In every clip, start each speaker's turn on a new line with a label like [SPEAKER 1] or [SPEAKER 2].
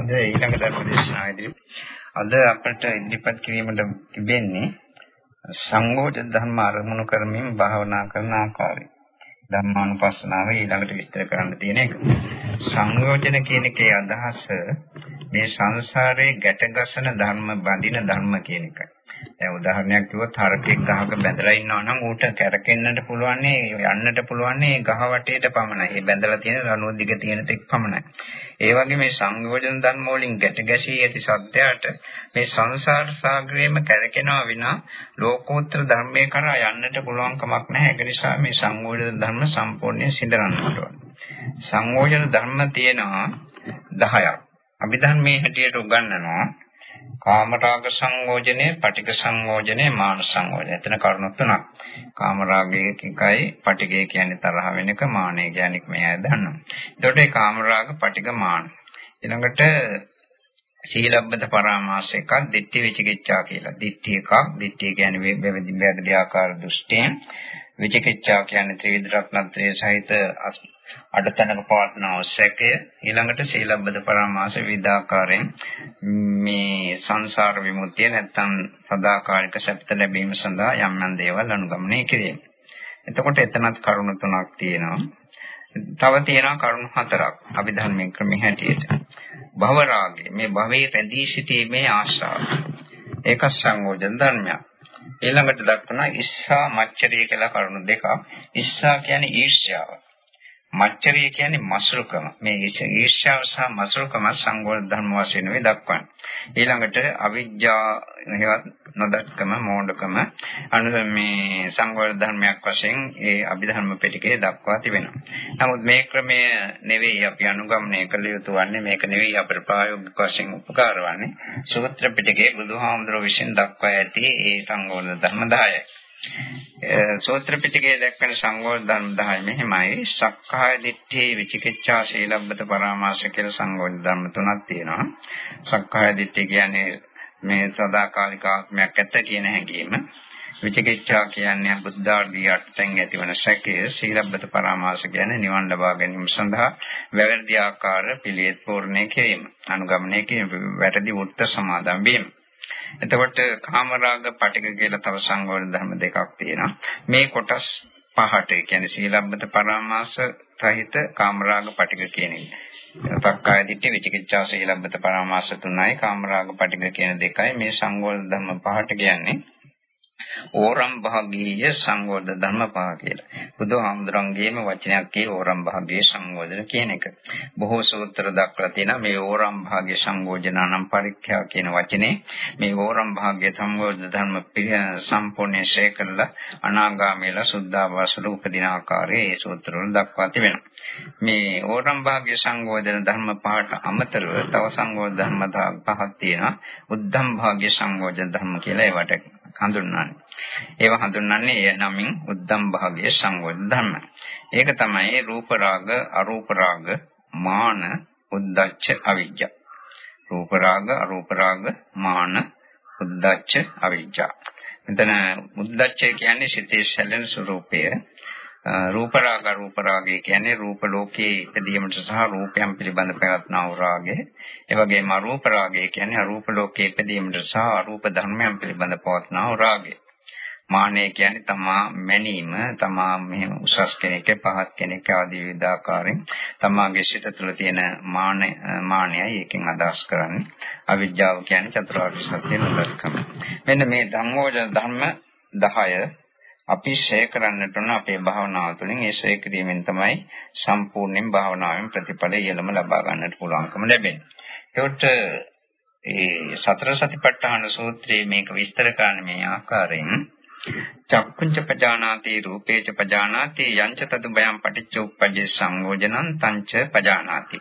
[SPEAKER 1] අද ඊළඟ ධර්ම දේශනාවේදී අද අපට ඉදිරිපත් කිරීමට තිබෙන්නේ සංඝෝධ ධර්ම අරමුණු කරමින් භාවනා කරන ආකාරය. ධම්මානුපස්සනාව ඊළඟට විස්තර කරන්න තියෙන එක. සංයෝජන කියන එකේ අදහස මේ සංසාරේ ගැටගසන ධර්ම බඳින ධර්ම කියන එකයි. දැන් උදාහරණයක් කිව්වොත් හරකෙක් ගහක බැඳලා ඉන්නවා නම් ඌට කැරකෙන්නට පුළුවන් යන්නට පුළුවන් ගහ වටේට පමණයි. ඒ බැඳලා තියෙන රණුව දිග තියෙන තෙක් පමණයි. ඒ වගේ මේ සංයෝජන ධර්ම වලින් ගැට ගැසී ඇති සත්‍යයට මේ සංසාර සාගරේම කැරකෙනවා විනා ලෝකෝත්තර ධර්මයේ කරා යන්නට පුළුවන් කමක් නැහැ. ඒක නිසා මේ සංයෝජන ධර්ම සම්පූර්ණයෙන් සිඳරන්නට ඕනේ. සංයෝජන ධර්ම තියෙනවා 10ක්. අභිධර්මයේ හැටියට උගන්වනවා කාමරාග සංයෝජනේ, පටික සංයෝජනේ, මාන සංයෝජනේ. එතන කරුණු තුනක්. කාමරාගය එකයි, පටිගය කියන්නේ තරහ වෙන එක, මානය කියන්නේ මේ අය දන්නවා. එතකොට මේ කාමරාග, පටික, මාන. ඊළඟට සීලබ්බත පරාමාස එකක්, ditthi විචිකිච්ඡා කියලා. ditthi එකක්, ditthi කියන්නේ වැරදි වැරදි ආකාර දෘෂ්ටියෙන්. විචිකිච්ඡා කියන්නේ ත්‍රිවිධ රත්නත්‍රයේ සහිත අඩතනක පවත්න අවශ්‍යකය ඊළඟට සීලබ්බද පරාමාස විදාකාරයෙන් මේ සංසාර විමුක්තිය නැත්තම් සදාකාලික සත්‍ය ලැබීම සඳහා යම් යම් දේවල් අනුගමනය කිරීම. එතකොට එතනත් කරුණු තුනක් තියෙනවා. තව තියෙනවා කරුණු හතරක් අභිධර්මයේ ක්‍රමයේ හැටියට. භව රාගය මේ භවයේ රැඳී සිටීමේ ආශාව. ඒක සංයෝජන ධර්මයක්. ඊළඟට දක්වනවා ඉස්සා මච්චරිය කියලා කරුණු දෙකක්. ඉස්සා කියන්නේ ඊර්ෂ්‍යාව. මච්චරිය කියන්නේ මසුරුකම. මේ ඊර්ෂ්‍යාව සහ මසුරුකම සංගෝල ධර්ම වශයෙන් වේ දක්වන්නේ. ඊළඟට අවිජ්ජා හේවත් නොදක්කම මෝඩකම අනු මේ සංගෝල ධර්මයක් වශයෙන් ඒ අභිධර්ම පිටකේ දක්වා තිබෙනවා. නමුත් මේ ක්‍රමය නෙවෙයි අපි අනුගමනය කළ යුතු වන්නේ මේක නෙවෙයි අපේ ප්‍රායෝගික වශයෙන් උපකාර වන්නේ. සූත්‍ර පිටකේ බුදුහාමුදුරුවෝ විසින් දක්වා ඇති ඒ සංගෝල ධර්ම 10යි. සෝත්‍ර පිටකයේ දක්වන සංගෝධ ධර්ම 10 මෙහිමයි. සක්කාය දිට්ඨි විචිකිච්ඡා ශීලබ්බත පරාමාස කියලා සංගෝධ ධර්ම තුනක් තියෙනවා. සක්කාය දිට්ඨි කියන්නේ මේ සදාකාලික ආත්මයක් ඇත්ත කියන හැඟීම. විචිකිච්ඡා කියන්නේ බුද්ධාර්ගී අටෙන් ඇතිවන සැකය. ශීලබ්බත පරාමාස කියන්නේ නිවන් ලබා ගැනීම සඳහා වැරදි ආකාර පිළියෙත් පූර්ණේ කිරීම. අනුගමනය කිරීම වැරදි වෘත්ත සමාදන් වීම. එතකොට කාමරාග පටික කියලා තව සංවර ධර්ම දෙකක් තියෙනවා. මේ කොටස් පහට ඒ කියන්නේ සීලබ්බත පරාමාස රහිත කාමරාග පටික කියන එක. පක්කාය දිට්ඨි විචිකිච්ඡා සීලබ්බත පරාමාස තුනයි කාමරාග පටික කියන දෙකයි මේ සංවර ධර්ම පහට කියන්නේ. ඕරම් භාගීය සංවර්ධ ධර්ම පහ කියලා. බුදුහාමුදුරන්ගේම වචනයක් කී ඕරම් භාගීය සංවර්ධන කියන එක. බොහෝ සූත්‍ර දක්වලා තියෙනවා මේ ඕරම් භාගීය සංයෝජනානම් පරික්ඛ්‍යා කියන වචනේ මේ ඕරම් භාගීය සංවර්ධ ධර්ම සම්පූර්ණ ශේකරලා අනාගාමීලා සුද්ධාවාසල උපදින ආකාරයේ ඒ සූත්‍රවල දක්වා තිබෙනවා. මේ ඕරම් භාග්‍ය සංයෝජන ධර්ම පහට අමතරව තව සංයෝජන ධර්ම පහක් තියෙනවා. උද්ධම් භාග්‍ය සංයෝජන ධර්ම කියලා ඒවට හඳුන්වන්නේ. ඒව හඳුන්වන්නේ එය නමින් උද්දම් භාගයේ සංවර්ධ ධර්ම. ඒක තමයි රූප රාග, අරූප රාග, මාන, උද්දච්ච, අවිජ්ජා. රූප රාග, අරූප රාග, මාන, උද්දච්ච, අවිජ්ජා. මෙතන උද්දච්ච කියන්නේ සිතේ සැලෙන ස්වરૂපය. රූප රාග රූප රාගය කියන්නේ රූප ලෝකයේ ඉදීමට සහ රූපයන් පිළිබඳ පැවැත්නා වූ රාගය. ඒ වගේම අරූප රාගය කියන්නේ අරූප ලෝකයේ ඉදීමට සහ අරූප ධර්මයන් පිළිබඳ පවත්නා වූ රාගය. මානය කියන්නේ තමා මැනීම, තමා මෙහෙම උසස් කෙනෙක්, පහත් කෙනෙක් ආදී විවිධාකාරයෙන් තමාගේ සිත තුළ තියෙන මාන මානයයි ඒකෙන් අදහස් කරන්නේ. අවිජ්ජාව කියන්නේ චතුරාර්ය සත්‍ය නොදක්කම. මෙන්න මේ ධම්මෝජ ධර්ම 10 අපි ෂේ කරන්නට ඕන අපේ භාවනාව තුළින් ඒ ෂේ කිරීමෙන් තමයි සම්පූර්ණයෙන් භාවනාවෙන් ප්‍රතිඵල ඉහළම ලබා ගන්නට පුළුවන්කම ලැබෙන්නේ. ඒකට ඒ සතර සතිපට්ඨාන සූත්‍රයේ මේක විස්තර කරන මේ ආකාරයෙන් චක්කුංච පජානාති රූපේච පජානාති යංච තදු බයං පටිච්ච උප්පජ්ජේ සංයෝජනං තංච පජානාති.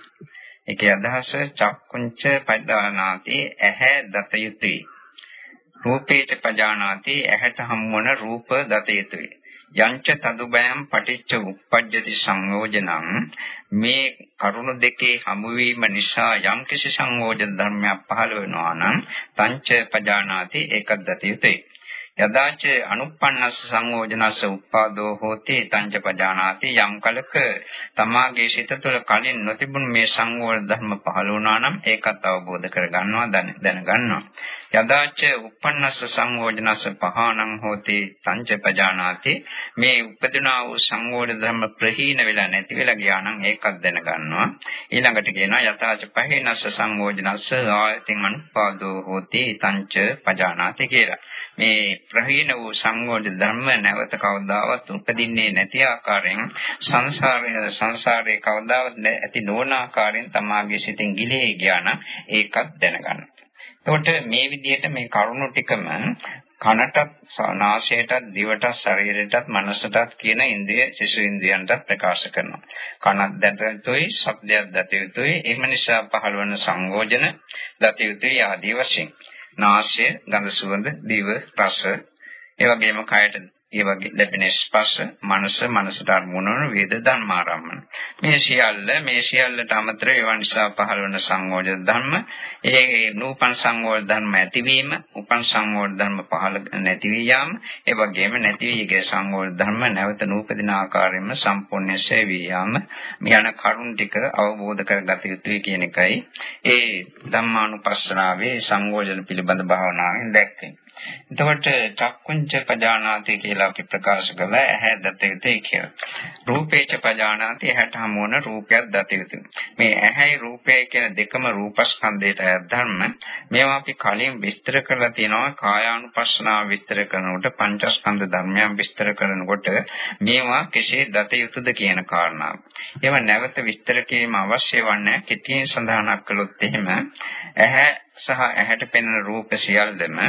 [SPEAKER 1] ඒකේ අදහස චක්කුංච පජානාති ඇහැ දත යුතුය. රූපේච පජානාති ඇහැට හමුවන රූප දත යුතුය. යංච තදුබයම් පටිච්ච උප්පජ්ජති සංයෝජනං මේ කරුණ දෙකේ හමුවීම නිසා යම් කිසි සංයෝජන ධර්මයක් පහළ වෙනවා නම් තංච පජානාති ඒකත් දත යුතුය. යදාච අනුප්පන්නස්ස සංයෝජනස්ස උප්පාදෝ හෝති තංච පජානාති යම් කලක තමාගේ සිත තුළ කලින් නොතිබුණු මේ සංයෝජන ධර්ම පහළ වුණා නම් ඒකත් අවබෝධ කරගන්නවා දැනගන්නවා. යදාච උප්පන්නස්ස සංයෝජනස්ස පහානං හෝති තංච පජානාති. මේ උපදිනා වූ සංයෝජන ධර්ම ප්‍රහීන වෙලා නැති වෙලා ගියා නම් ඒකත් දැනගන්නවා. ඊළඟට කියනවා යතාච පහේනස්ස සංයෝජනස්ස ආයතින් අනුපාදෝ හෝති තංච පජානාති කියලා. මේ ප්‍රහීන වූ සංයෝජන ධර්ම නැවත කවදාවත් උපදින්නේ නැති ආකාරයෙන් සංසාරයේ සංසාරයේ කවදාවත් ඇති නොවන ආකාරයෙන් තමාගේ සිතින් ගිලී ගියා නම් ඒකත් දැනගන්න. එතකොට මේ විදිහට මේ කරුණු ටිකම කනටත් නාසයටත් දිවටත් ශරීරයටත් මනසටත් කියන ඉන්ද්‍රිය සිසු ඉන්ද්‍රියන්ටත් ප්‍රකාශ කරනවා. කනක් දැක යුතුයි, ශබ්දයක් දැක යුතුයි. එහෙම නිසා පහළවන සංයෝජන දැක යුතුයි ආදී වශයෙන්. නාසය, ගඳ සුවඳ, දිව, රස, ඒ වගේම කයට ඒ වගේ ලැබෙන ස්පර්ශ මනස මනසට අරමුණු වන වේද ධර්මාරම්මන. මේ සියල්ල මේ සියල්ලට අමතරව ඒවා නිසා පහළ වන සංයෝජන ධර්ම ඒ නූපන් සංයෝජන ධර්ම ඇතිවීම උපන් සංයෝජන ධර්ම පහළ නැති වී යාම ඒ වගේම නැති වී ගිය සංයෝජන ධර්ම නැවත නූපදින ආකාරයෙන්ම සම්පූර්ණ ශේවී යාම යන කරුණ ටික අවබෝධ කරගත යුතුයි කියන එකයි. ඒ ධම්මානුපස්සනාවේ සංයෝජන පිළිබඳ භාවනාවෙන් දැක්කේ එතකොට චක්කුංච පජානාති කියලා අපි ප්‍රකාශ කළා ඇහැ දත යුතුයි කියලා. රූපේච පජානාති ඇහැට හමු වන රූපයක් දත යුතුයි. මේ ඇහැයි රූපයයි කියන දෙකම රූපස්කන්ධයට අයත් ධර්ම. මේවා අපි කලින් විස්තර කරලා තියෙනවා කායානුපස්සනාව විස්තර කරනකොට පංචස්කන්ධ ධර්මයන් විස්තර කරනකොට මේවා කෙසේ දත යුතුද කියන කාරණාව. ඒවා නැවත විස්තර කිරීම අවශ්‍ය වන්නේ කෙටියෙන් සඳහනක් කළොත් එහෙම ඇහැ සහ ඇහැට පෙනෙන රූප සියල්ලම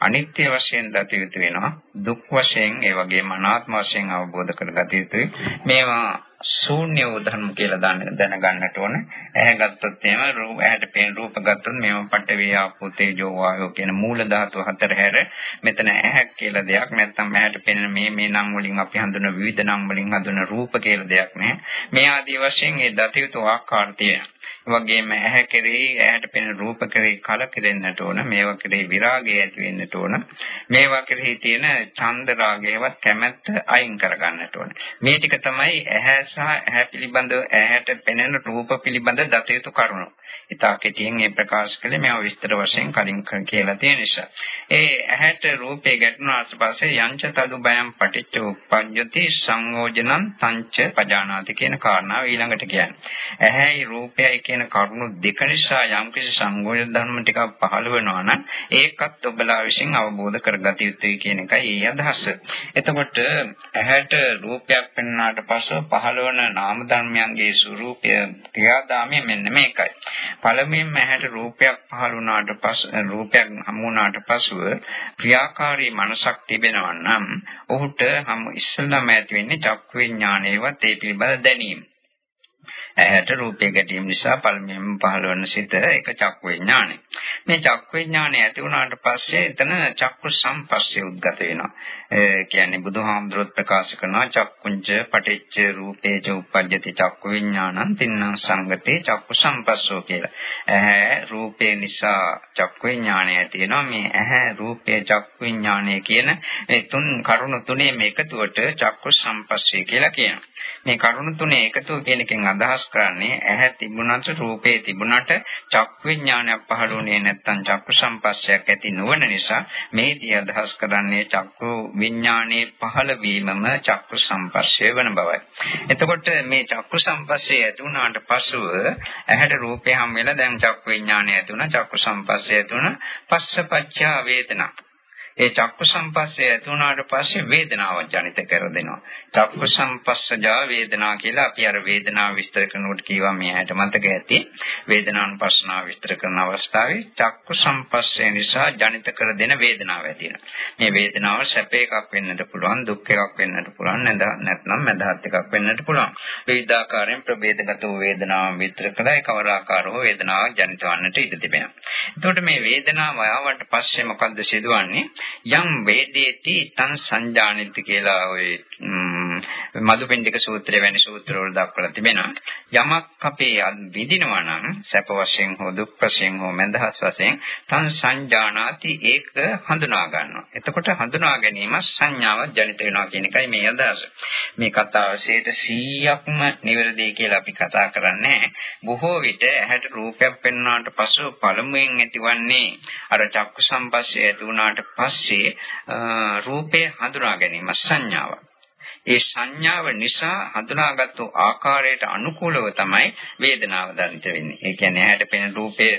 [SPEAKER 1] අනිත්‍ය වශයෙන් දත යුතු වෙනවා දුක් වශයෙන් ඒ වගේම අනාත්ම වශයෙන් අවබෝධ කරගත යුතුයි මේවා ශූන්‍ය වූ ධර්ම කියලා දැනගන්නට ඕන. ඇහැ ගත්තොත් එහෙම රූප ඇහැට පේන රූප ගත්තොත් මේවා පඨවි ආපෝ තේජෝ වායෝ කියන මූල ධාතු හතර හැර මෙතන ඇහැක් කියලා දෙයක් නැත්නම් ඇහැට පේන මේ මේ නම් වලින් අපි හඳුනන විවිධ නම් වලින් හඳුනන රූප කියලා දෙයක් නැහැ. මේ ආදී වශයෙන් ඒ දතියුතු ආකාර තියෙනවා. වගේම ඇහැ කෙරෙහි ඇහැට පෙනෙන රූප කෙරෙහි කලකිරෙන්නට ඕන මේවා කෙරෙහි විරාගය ඇති වෙන්නට ඕන මේවා කෙරෙහි තියෙන ඡන්ද රාගයවත් කැමැත්ත අයින් කරගන්නට ඕන මේ ටික තමයි ඇහැ සහ ඇහැ පිළිබඳ ඇහැට පෙනෙන රූප පිළිබඳ දත යුතු කරුණු. ඉතා කෙටියෙන් මේ ප්‍රකාශ කළේ මේවා විස්තර වශයෙන් කලින් කියලා තියෙන නිසා. ඒ ඇහැට රූපේ ගැටුණාට පස්සේ යංච තදු බයම් පටිච්ච උප්පඤ්ඤති සංයෝජනං තංච පජානාති කියන කාරණාව ඊළඟට කියන්නේ. ඇහැයි රූපයයි කියන කරුණු දෙක නිසා යම්කිසි සංයෝජන ධර්ම ටිකක් පහළ වෙනවා නම් ඒකත් ඔබලා විසින් අවබෝධ කරගත යුතුයි කියන එකයි ඒ අදහස. එතකොට ඇහැට රූපයක් පෙන්වනාට පස්ව පහළ වන නාම ධර්මයන්ගේ ස්වરૂපය ක්‍රියාදාමය මෙන්න මේකයි. පළමුවෙන්ම ඇහැට රූපයක් පහළ වුණාට පසු රූපයක් හමු වුණාට පසුව ක්‍රියාකාරී මනසක් තිබෙනවා නම් ඔහුට හමු ඉස්සෙල්ලාම ඇති වෙන්නේ චක්කු විඥානයේවත් ඒ පිළිබඳ දැනීම. ඇහැට රූපය ගැටීම නිසා පළමුවෙන්ම පහළ වන සිත ඒක චක්ක විඥානය. මේ චක්ක විඥානය ඇති වුණාට පස්සේ එතන චක්කු සම්පස්සේ උද්ගත වෙනවා. ඒ කියන්නේ බුදුහාමුදුරුවෝ ප්‍රකාශ කරනවා චක්කුංච පටිච්ච රූපේච උප්පජ්ජති චක්ක විඥානං තින්නම් සංගතේ චක්කු සම්පස්සෝ කියලා. ඇහැ රූපේ නිසා චක්ක විඥානය ඇති වෙනවා. මේ ඇහැ රූපේ චක්ක විඥානය කියන මේ තුන් කරුණු තුනේම එකතුවට චක්කු සම්පස්සේ කියලා කියනවා. මේ කරුණු තුනේ එකතුව කියන එකෙන් අදහස් කරන්නේ ඇහැ තිබුණත් රූපේ තිබුණට චක්කු විඥානයක් පහළුනේ නැත්නම් චක්කු සම්පස්සයක් ඇති නොවන නිසා මේදී අදහස් කරන්නේ චක්කු විඥානයේ පහළ වීමම චක්කු සම්පස්සය වන බවයි. එතකොට මේ චක්කු සම්පස්සේ ඇති වුණාට පසුව ඇහැට රූපේ හැම වෙලා දැන් චක්කු විඥානය ඇති වුණා චක්කු සම්පස්සේ ඇති වුණා පස්සපච්චා වේදනා ඒ චක්කු සම්පස්සේ ඇති වුණාට පස්සේ වේදනාවක් ජනිත කර දෙනවා. චක්කු සම්පස්සජා වේදනා කියලා අපි අර වේදනාව විස්තර කරනකොට කියවා මේ ඇයට මතක ඇති. වේදනානුපස්සනාව විස්තර කරන අවස්ථාවේ චක්කු සම්පස්සේ නිසා ජනිත කර දෙන වේදනාව ඇති මේ වේදනාව සැප එකක් වෙන්නට පුළුවන්, දුක් එකක් වෙන්නට පුළුවන්, නැත්නම් මදහත් එකක් වෙන්නට පුළුවන්. විවිධාකාරයෙන් ප්‍රභේදගත වූ වේදනාව විස්තර කළා කවර ආකාරව වේදනාවක් ජනිත වන්නට ඉඩ තිබෙනවා. එතකොට මේ වේදනාව ආවට පස්සේ මොකද්ද සිදුවන්නේ? යම් වේදේති තං සංජානිත කියලා ඔය මදුපිණ්ඩික සූත්‍රය වැනි සූත්‍රවල දක්වලා තිබෙනවා. යමක් අපේ විඳිනවා නම් සැප වශයෙන් හෝ දුක් වශයෙන් හෝ මඳහස් වශයෙන් තන් සංජානාති ඒක හඳුනා ගන්නවා. එතකොට හඳුනා ගැනීම සංඥාවක් ජනිත වෙනවා කියන එකයි මේ අදහස. මේ කතාව 100%ක්ම නිවැරදි කියලා අපි කතා කරන්නේ බොහෝ විට ඇහැට රූපයක් පෙන්වනාට පසු පළමුවෙන් ඇතිවන්නේ අර චක්කු සම්පස්සේ ඇති වුණාට පස්සේ රූපය හඳුනා ගැනීම සංඥාවක්. ඒ සංඥාව නිසා හඳුනාගත්තු ආකාරයට අනුකූලව තමයි වේදනාව දැනිට වෙන්නේ. ඒ කියන්නේ ඇහැට පෙනෙන රූපේ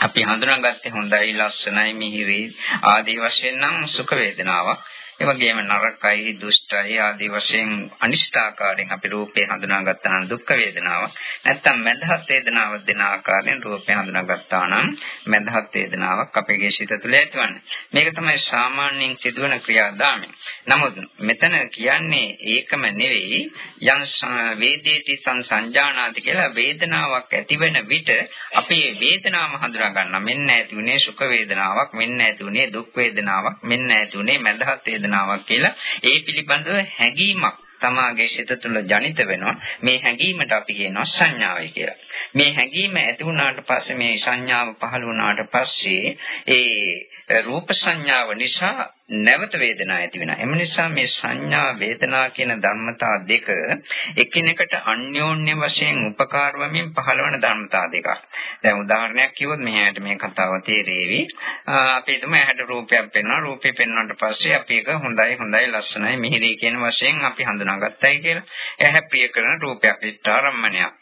[SPEAKER 1] අපි හඳුනාගත්තේ හොඳයි ලස්සනයි මිහිරි ආදී වශයෙන් නම් සුඛ වේදනාවක්. ඒ වගේම නරකයි දුෂ්ටයි ආදී වශයෙන් අනිෂ්ඨාකාරයෙන් අපි රූපේ හඳුනාගත්තා නම් දුක් වේදනාවක්. නැත්තම් මදහත් වේදනාවක් දෙන ආකාරයෙන් රූපේ හඳුනාගත්තා නම් මදහත් වේදනාවක් අපේ සිත තුළ ඇතිවන්නේ. මේක තමයි සාමාන්‍යයෙන් සිදුවන ක්‍රියාදාමය. නමුත් මෙතන කියන්නේ ඒකම නෙවෙයි යම් වේදේති සංසංජානාති කියලා වේදනාවක් ඇතිවෙන විට අපි වේදනාව හඳුනා ගන්නවා. මෙන්න ඇතිුනේ සුඛ වේදනාවක්, මෙන්න ඇතිුනේ දුක් වේදනාවක්, මෙන්න ඇතිුනේ මදහත් වේදනාවක් වේදනාවක් කියලා ඒ පිළිබඳව හැඟීමක් තමාගේ සිත තුළ ජනිත වෙනවා මේ හැඟීමට අපි කියනවා සංඥාවයි කියලා. මේ හැඟීම ඇති වුණාට පස්සේ මේ සංඥාව පහළ වුණාට පස්සේ ඒ රූප සංඥාව නිසා නැවත වේදනාව ඇති වෙනවා. එම නිසා මේ සංඥා වේදනා කියන ධර්මතා දෙක එකිනෙකට අන්‍යෝන්‍ය වශයෙන් උපකාර වමින් පහළවන ධර්මතා දෙකක්. දැන් උදාහරණයක් කිව්වොත් මෙයාට මේ කතාව තේරෙවි. අපි හිතමු ඇහැට රූපයක් පෙන්වනවා. රූපේ පෙන්වන්නට පස්සේ අපි ඒක හොඳයි හොඳයි ලස්සනයි මිහිරි කියන වශයෙන් අපි හඳුනාගත්තයි කියලා. ඇහැ ප්‍රිය කරන රූපයක් ඉෂ්ඨාරම්මණයක්.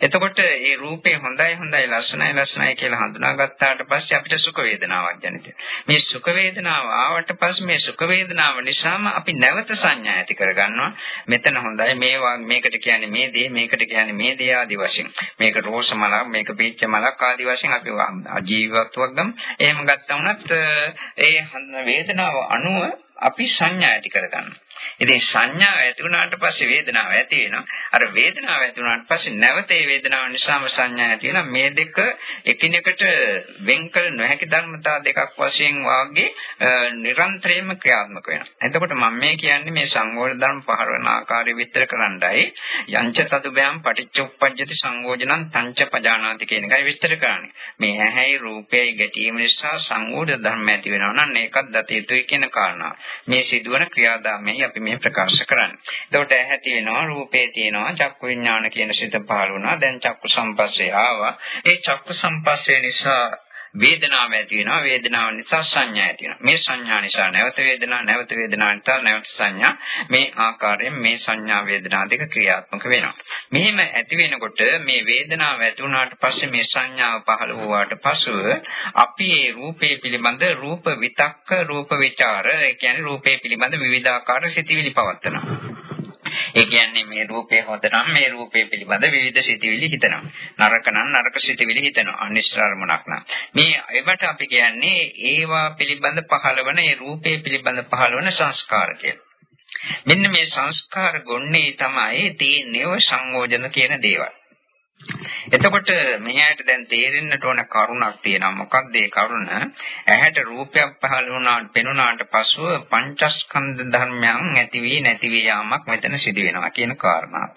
[SPEAKER 1] එතකොට මේ රූපේ හොඳයි හොඳයි ලස්සනයි ලස්සනයි කියලා හඳුනාගත්තාට පස්සේ අපිට සුඛ වේදනාවක් ජනිත මේ සුඛ වේදනාව ආවට පස්සේ මේ සුඛ වේදනාව නිසාම අපි නැවත සංඥා ඇති කරගන්නවා. මෙතන හොඳයි මේවා මේකට කියන්නේ මේ දේ මේකට කියන්නේ මේ දේ ආදි වශයෙන්. මේක රෝස මලක් මේක පීච්ච මලක් ආදි වශයෙන් අපි ජීවත්වයක් ගම. එහෙම ගත්තා වුණත් ඒ වේදනාව අනුව අපි සංඥා ඇති කරගන්නවා. ඉතින් සංඥාව ඇති වුණාට පස්සේ වේදනාව ඇති වෙනවා. අර වේදනාව ඇති වුණාට පස්සේ නැවත ඒ වේදනාව නිසාම සංඥා ඇති වෙනවා. මේ දෙක එකිනෙකට වෙන් කළ නොහැකි ධර්මතා දෙකක් වශයෙන් වාගේ නිරන්තරයෙන්ම ක්‍රියාත්මක වෙනවා. එතකොට මම මේ කියන්නේ මේ සංයෝජන ධර්ම පහරවන ආකාරය විස්තර කරන්නයි යංච තදුබයම් පටිච්ච උප්පජ්ජති සංයෝජනං තංච පජානාති කියන එකයි විස්තර කරන්නේ. මේ ඇහැයි රූපයයි ගැටීම නිසා සංයෝජන ධර්ම ඇති වෙනවා නම් ඒකත් දත යුතුයි කියන කාරණා. මේ සිදුවන ක්‍රියාදාමයයි අපි මේ ප්‍රකාශ කරන්නේ. එතකොට ඇහැ තියෙනවා, රූපේ තියෙනවා, චක්කු විඥාන කියන සිත පහළ වුණා. දැන් චක්කු සම්පස්සේ ආවා. ඒ චක්කු සම්පස්සේ නිසා වේදනාව ඇති වෙනවා. වේදනාව නිසා සංඥා ඇති වෙනවා. මේ සංඥා නිසා නැවත වේදනාව නැවත වේදනාව නිසා නැවත සංඥා මේ ආකාරයෙන් මේ සංඥා වේදනා දෙක ක්‍රියාත්මක වෙනවා. මෙහෙම ඇති වෙනකොට මේ වේදනාව ඇති වුණාට පස්සේ මේ සංඥාව පහළ වුණාට පසුව අපි මේ රූපේ පිළිබඳ රූප විතක්ක රූප ਵਿਚාර ඒ කියන්නේ රූපේ පිළිබඳ විවිධාකාර සිතිවිලි පවත්නවා ඒ කියන්නේ මේ රූපේ හොඳ නම් මේ රූපේ පිළිබඳ විවිධ සිතිවිලි හිතනවා. නරක නම් නරක සිතිවිලි හිතනවා. අනිශ්චාරමුණක් නම්. මේ ඒවට අපි කියන්නේ ඒවා පිළිබඳ පහළවන ඒ රූපේ පිළිබඳ පහළවන සංස්කාර කියලා. මෙන්න මේ සංස්කාර ගොන්නේ තමයි තීනේව සංයෝජන කියන දේවල්. එතකොට මෙයාට දැන් තේරෙන්නට ඕන කරුණක් තියෙනවා. මොකක්ද ඒ කරුණ? ඇහැට රූපයක් පහළ වුණාට පෙනුණාට පසුව පංචස්කන්ධ ධර්මයන් ඇති වී නැති වී යාමක් මෙතන සිදු වෙනවා කියන කාරණාව.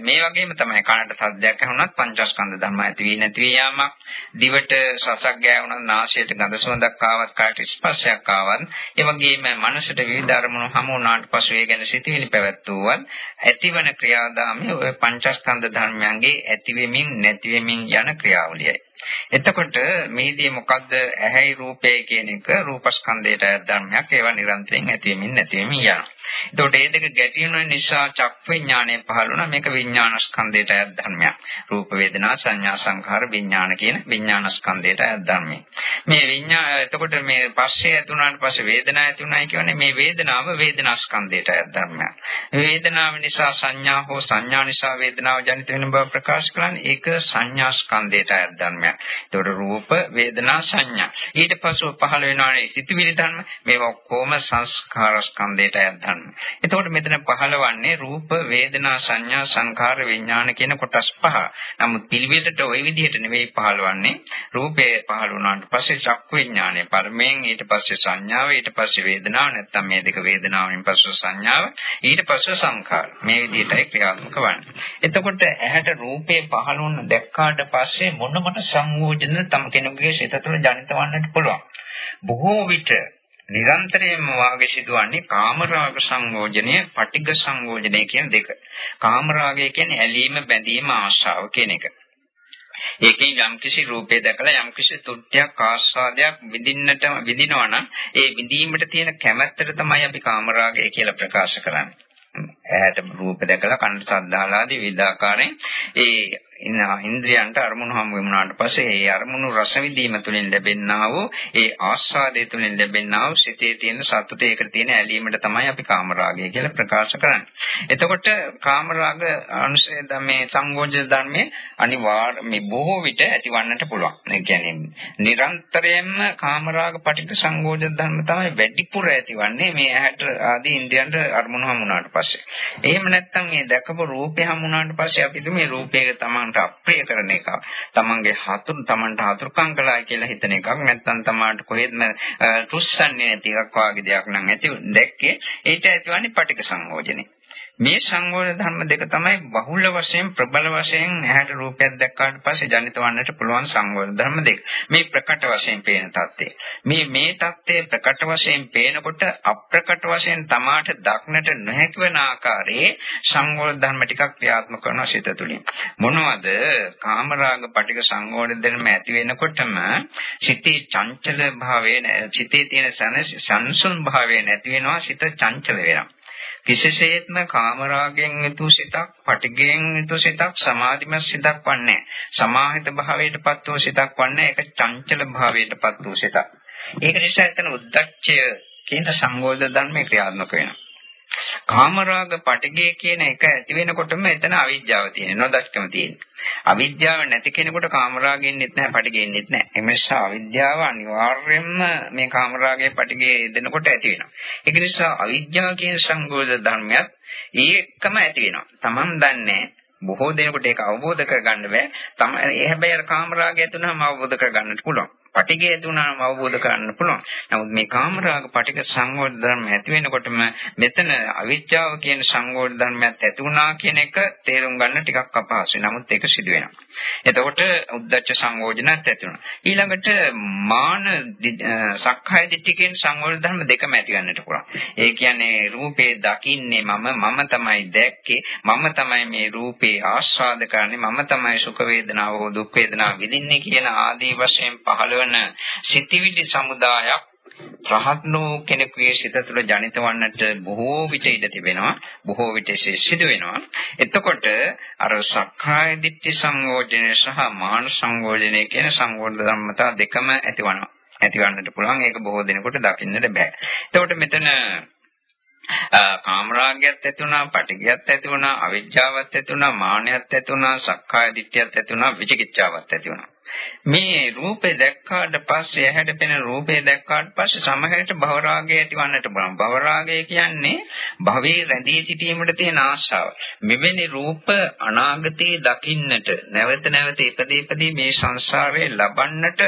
[SPEAKER 1] මේ වගේම තමයි කනට සද්දයක් ඇහුණත් පංචස්කන්ධ ධර්ම ඇති වී නැති වී යාමක්. දිවට රසක් ගෑවුණත් නාසයට ගඳ සුවඳක් ආවත් කායට ස්පර්ශයක් ආවත් ඒ වගේම මනසට විවිධ අරමුණු හමු වුණාට පසු ඒ ගැන සිතිවිලි පැවැත්වුවත් ඇතිවන ක්‍රියාදාමයේ ඔය පංචස්කන්ධ ධර්මයන්ගේ ඇති වෙමින් නැති වෙමින් යන ක්‍රියාවලියයි. එතකොට මේදී මොකද්ද ඇහැයි රූපය කියන එක රූපස්කන්ධයට අයත් ධර්මයක්. ඒවා නිරන්තරයෙන් ඇති වෙමින් නැති වෙමින් යනවා. එතකොට මේ දෙක ගැටීම නිසා චක් විඥානය පහළ වුණා. මේක විඥානස්කන්ධයට අයත් ධර්මයක්. රූප වේදනා සංඥා සංඛාර විඥාන කියන විඥානස්කන්ධයට අයත් ධර්මයක්. මේ විඥා එතකොට මේ පස්සේ ඇතුණාට පස්සේ වේදනාව ඇතිුණායි කියන්නේ මේ වේදනාව වේදනාස්කන්ධයට අයත් ධර්මයක්. වේදනාව නිසා සංඥා හෝ සංඥා නිසා වේදනාව ජනිත වෙන බව ප්‍රකාශ කරන්නේ ඒක සංඥාස්කන්ධයට අයත් ධර්මයක්. සංඥා. එතකොට රූප, වේදනා, සංඥා. ඊට පස්ව පහළ වෙනවානේ සිතුවිලි ධර්ම. මේවා ඔක්කොම සංස්කාර ස්කන්ධයට අයත් ධර්ම. එතකොට මෙතන පහළවන්නේ රූප, වේදනා, සංඥා, සංඛාර, විඥාන කියන කොටස් පහ. නමුත් පිළිවෙලට ওই විදිහට නෙවෙයි පහළවන්නේ. රූපේ පහළ වුණාට පස්සේ චක්කු විඥානය පරමයෙන් ඊට පස්සේ සංඥාව ඊට පස්සේ වේදනාව නැත්තම් මේ දෙක වේදනාවෙන් පස්සේ සංඥාව ඊට පස්සේ සංඛාර මේ විදිහටයි ක්‍රියාත්මක වන්නේ එතකොට ඇහැට රූපේ පහළ වුණ දැක්කාට පස්සේ මොන මොන සංයෝජන තම කෙනෙකුගේ සිත තුළ ජනිත වන්නට පුළුවන් බොහෝ විට නිරන්තරයෙන්ම වාගේ සිදුවන්නේ කාමරාග සංයෝජනය, පටිඝ සංයෝජනය කියන දෙක. කාමරාගය කියන්නේ ඇලීම, බැඳීම, ආශාව කියන එක. ඒකෙන් යම්කිසි රූපේ දැකලා යම්කිසි තුට්ටයක් ආස්වාදයක් විඳින්නට විඳිනවා නම් ඒ විඳීමට තියෙන කැමැත්තට තමයි අපි කාමරාගය කියලා ප්‍රකාශ කරන්නේ. ඇහැට රූප දැකලා කනට ශබ්ද අහලාදී විවිධාකාරයෙන් ඒ ඉන්ද්‍රියන්ට අරමුණු හමු වුණාට පස්සේ ඒ අරමුණු රස විඳීම තුළින් ලැබෙනා වූ ඒ ආස්වාදයේ තුළින් ලැබෙනා වූ සිතේ තියෙන සතුට ඒකට තියෙන ඇලීමට තමයි අපි කාමරාගය කියලා ප්‍රකාශ කරන්නේ. එතකොට කාමරාග අනුසය ධම්මේ සංගෝචන ධර්මයේ අනිවාර්ය මේ බොහෝ විට ඇතිවන්නට පුළුවන්. ඒ කියන්නේ නිරන්තරයෙන්ම කාමරාග පටික සංගෝචන ධර්ම තමයි වැඩිපුර ඇතිවන්නේ මේ ඇහැට ආදී ඉන්ද්‍රියන්ට අරමුණු හමුනාට පස්සේ. එහෙම නැත්නම් මේ දැකපු රූපේ හමුනාට පස්සේ අපි මේ රූපයක තමන්ට අප්‍රිය කරන එක. තමන්ගේ හතුරු තමන්ට හතුරුකම් කළා කියලා හිතන එකක්. නැත්නම් තමාට කොහෙත්ම තුස්සන්නේ නැති එකක් වගේ දෙයක් නම් ඇති දැක්කේ. ඊට ඇතිවන්නේ පටික සංයෝජනේ. මේ සංවර ධර්ම දෙක තමයි බහුල වශයෙන් ප්‍රබල වශයෙන් ඇහැට රූපයක් දැක්කාට පස්සේ ජනිත වන්නට පුළුවන් සංවර ධර්ම දෙක. මේ ප්‍රකට වශයෙන් පේන தත්ත්වය. මේ මේ தත්ත්වය ප්‍රකට වශයෙන් පේනකොට අප්‍රකට වශයෙන් තමාට දක්නට නොහැකි වන ආකාරයේ සංවර ධර්ම ටිකක් ක්‍රියාත්මක කරන සිත තුළින්. මොනවද? කාමරාග පටික සංවර ධර්ම ඇති වෙනකොටම සිතේ චංචල භාවය සිතේ තියෙන සංසුන් භාවය නැති වෙනවා සිත චංචල වෙනවා. කිසිසේත්ම කාමරාගයෙන් යුතු සිතක්, පටිගයෙන් යුතු සිතක්, සමාධිමත් සිතක් වන්නේ සමාහිත භාවයටපත් වූ සිතක් වන්නේ ඒක චංචල භාවයටපත් වූ සිතක්. ඒක නිසා එතන උද්දච්චය කියන සංගෝධ ධර්මයේ ක්‍රියාත්මක වෙනවා. කාමරාග පටිගය කියන එක ඇති වෙනකොටම එතන අවිද්‍යාව තියෙන නොදස්කම තියෙන. අවිද්‍යාව නැති කෙනෙකුට කාමරාගෙන්නෙත් නැහැ පටිගෙන්නෙත් නැහැ. ඒ නිසා අවිද්‍යාව අනිවාර්යයෙන්ම මේ කාමරාගයේ පටිගයේ දෙනකොට ඇති වෙනවා. ඒක නිසා අවිද්‍යාව කියන සංගෝධ ධර්මයක් ඒකම ඇති වෙනවා. Taman දන්නේ බොහෝ දෙනෙකුට ඒක අවබෝධ කරගන්න බෑ. තමයි ඒ හැබැයි අර කාමරාගය ඇතුණාම අවබෝධ කරගන්නට පුළුවන්. පටිගය ඇතුණාම අවබෝධ කරගන්න පුළුවන්. නමුත් මේ කාමරාග පටික සංවෝධ ධර්ම ඇති වෙනකොටම මෙතන අවිද්‍යාව කියන සංවෝධ ධර්මයක් ඇති වුණා කියන එක තේරුම් ගන්න ටිකක් අපහසුයි. නමුත් ඒක සිදු වෙනවා. එතකොට උද්දච්ච සංවෝධනත් ඇති වෙනවා. ඊළඟට මාන සක්කාය දිට්ඨිය කියන සංවෝධ ධර්ම දෙකම ඇති ගන්නට පුළුවන්. ඒ කියන්නේ රූපේ දකින්නේ මම මම තමයි දැක්කේ මම තමයි මේ රූපේ ආස්වාද කරන්නේ මම තමයි සුඛ වේදනාව හෝ දුක් වේදනාව විඳින්නේ කියන ආදී වශයෙන් පහළ වන සිතිවිලි සමුදායක් රහත් වූ කෙනෙකුගේ සිත තුළ ජනිත වන්නට බොහෝ විට ඉඩ තිබෙනවා. බොහෝ විට සිදු වෙනවා. එතකොට අර සක්කාය දිට්ඨි සංයෝජනය සහ මාන සංයෝජනය කියන සංයෝජන ධර්මතා දෙකම ඇතිවනවා. ඇතිවන්නට පුළුවන්. ඒක බොහෝ දිනකට දකින්නට බෑ. එතකොට මෙතන කාමරාගයත් ඇති වුණා, පටිඝයත් ඇති වුණා, අවිජ්ජාවත් ඇති වුණා, මානයත් ඇති වුණා, සක්කාය දිට්ඨියත් ඇති වුණා, විචිකිච්ඡාවත් ඇති වුණා. මේ රූපේ දැක්කාට පස්සේ ඇහැට පෙනෙන රූපේ දැක්කාට පස්සේ සමහරට භවරාගය ඇතිවන්නට පුළුවන්. භවරාගය කියන්නේ භවයේ රැඳී සිටීමට තියෙන ආශාව. මෙවැනි රූප අනාගතයේ දකින්නට නැවත නැවත ඉපදී ඉපදී මේ සංසාරේ ලබන්නට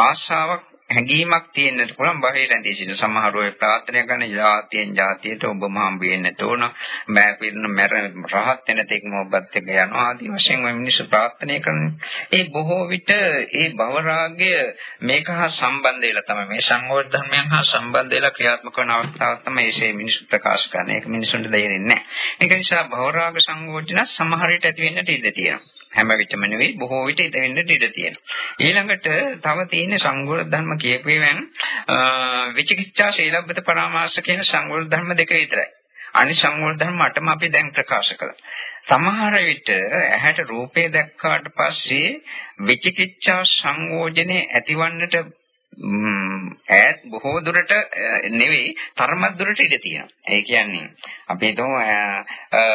[SPEAKER 1] ආශාවක් හැඟීමක් තියෙන්නට පුළුවන් බාහිර රැඳී සිටින. සමහර අය ප්‍රාර්ථනා කරන ජාතියෙන් ජාතියට ඔබම හම්බ වෙන්නට ඕන. මෑ පිරන මර රහත් වෙන තෙක්ම ඔබත් එක්ක යනවා. ආදී වශයෙන් මේ මිනිස්සු ප්‍රාර්ථනා කරන්නේ ඒ බොහෝ විට ඒ භවරාගය මේක හා සම්බන්ධ වෙලා තමයි. මේ සංවෝධ ධර්මයන් හා සම්බන්ධ වෙලා ක්‍රියාත්මක වන අවස්ථාවක් තමයි මේ මිනිස්සු ප්‍රකාශ කරන්නේ. ඒක මිනිසුන්ට දෙන්නේ නැහැ. ඒක නිසා භවරාග සංයෝජන සමහර විට ඇති වෙන්නට ඉඩ තියෙනවා. හැම විටම නෙවෙයි බොහෝ විට ඉත වෙන්න ඉඩ තියෙනවා. ඊළඟට තව තියෙන සංගෝල ධර්ම කියපේවෙන් විචිකිච්ඡා ශීලබ්බත පරාමාස කියන සංගෝල ධර්ම දෙක විතරයි. අනි සංගෝල ධර්ම අටම අපි දැන් ප්‍රකාශ කළා. සමහර විට ඇහැට රූපේ දැක්කාට පස්සේ විචිකිච්ඡා සංයෝජනේ ඇතිවන්නට ඈත් බොහෝ දුරට නෙවෙයි තරමක් දුරට ඉඳ තියෙනවා. ඒ කියන්නේ අපි හිතමු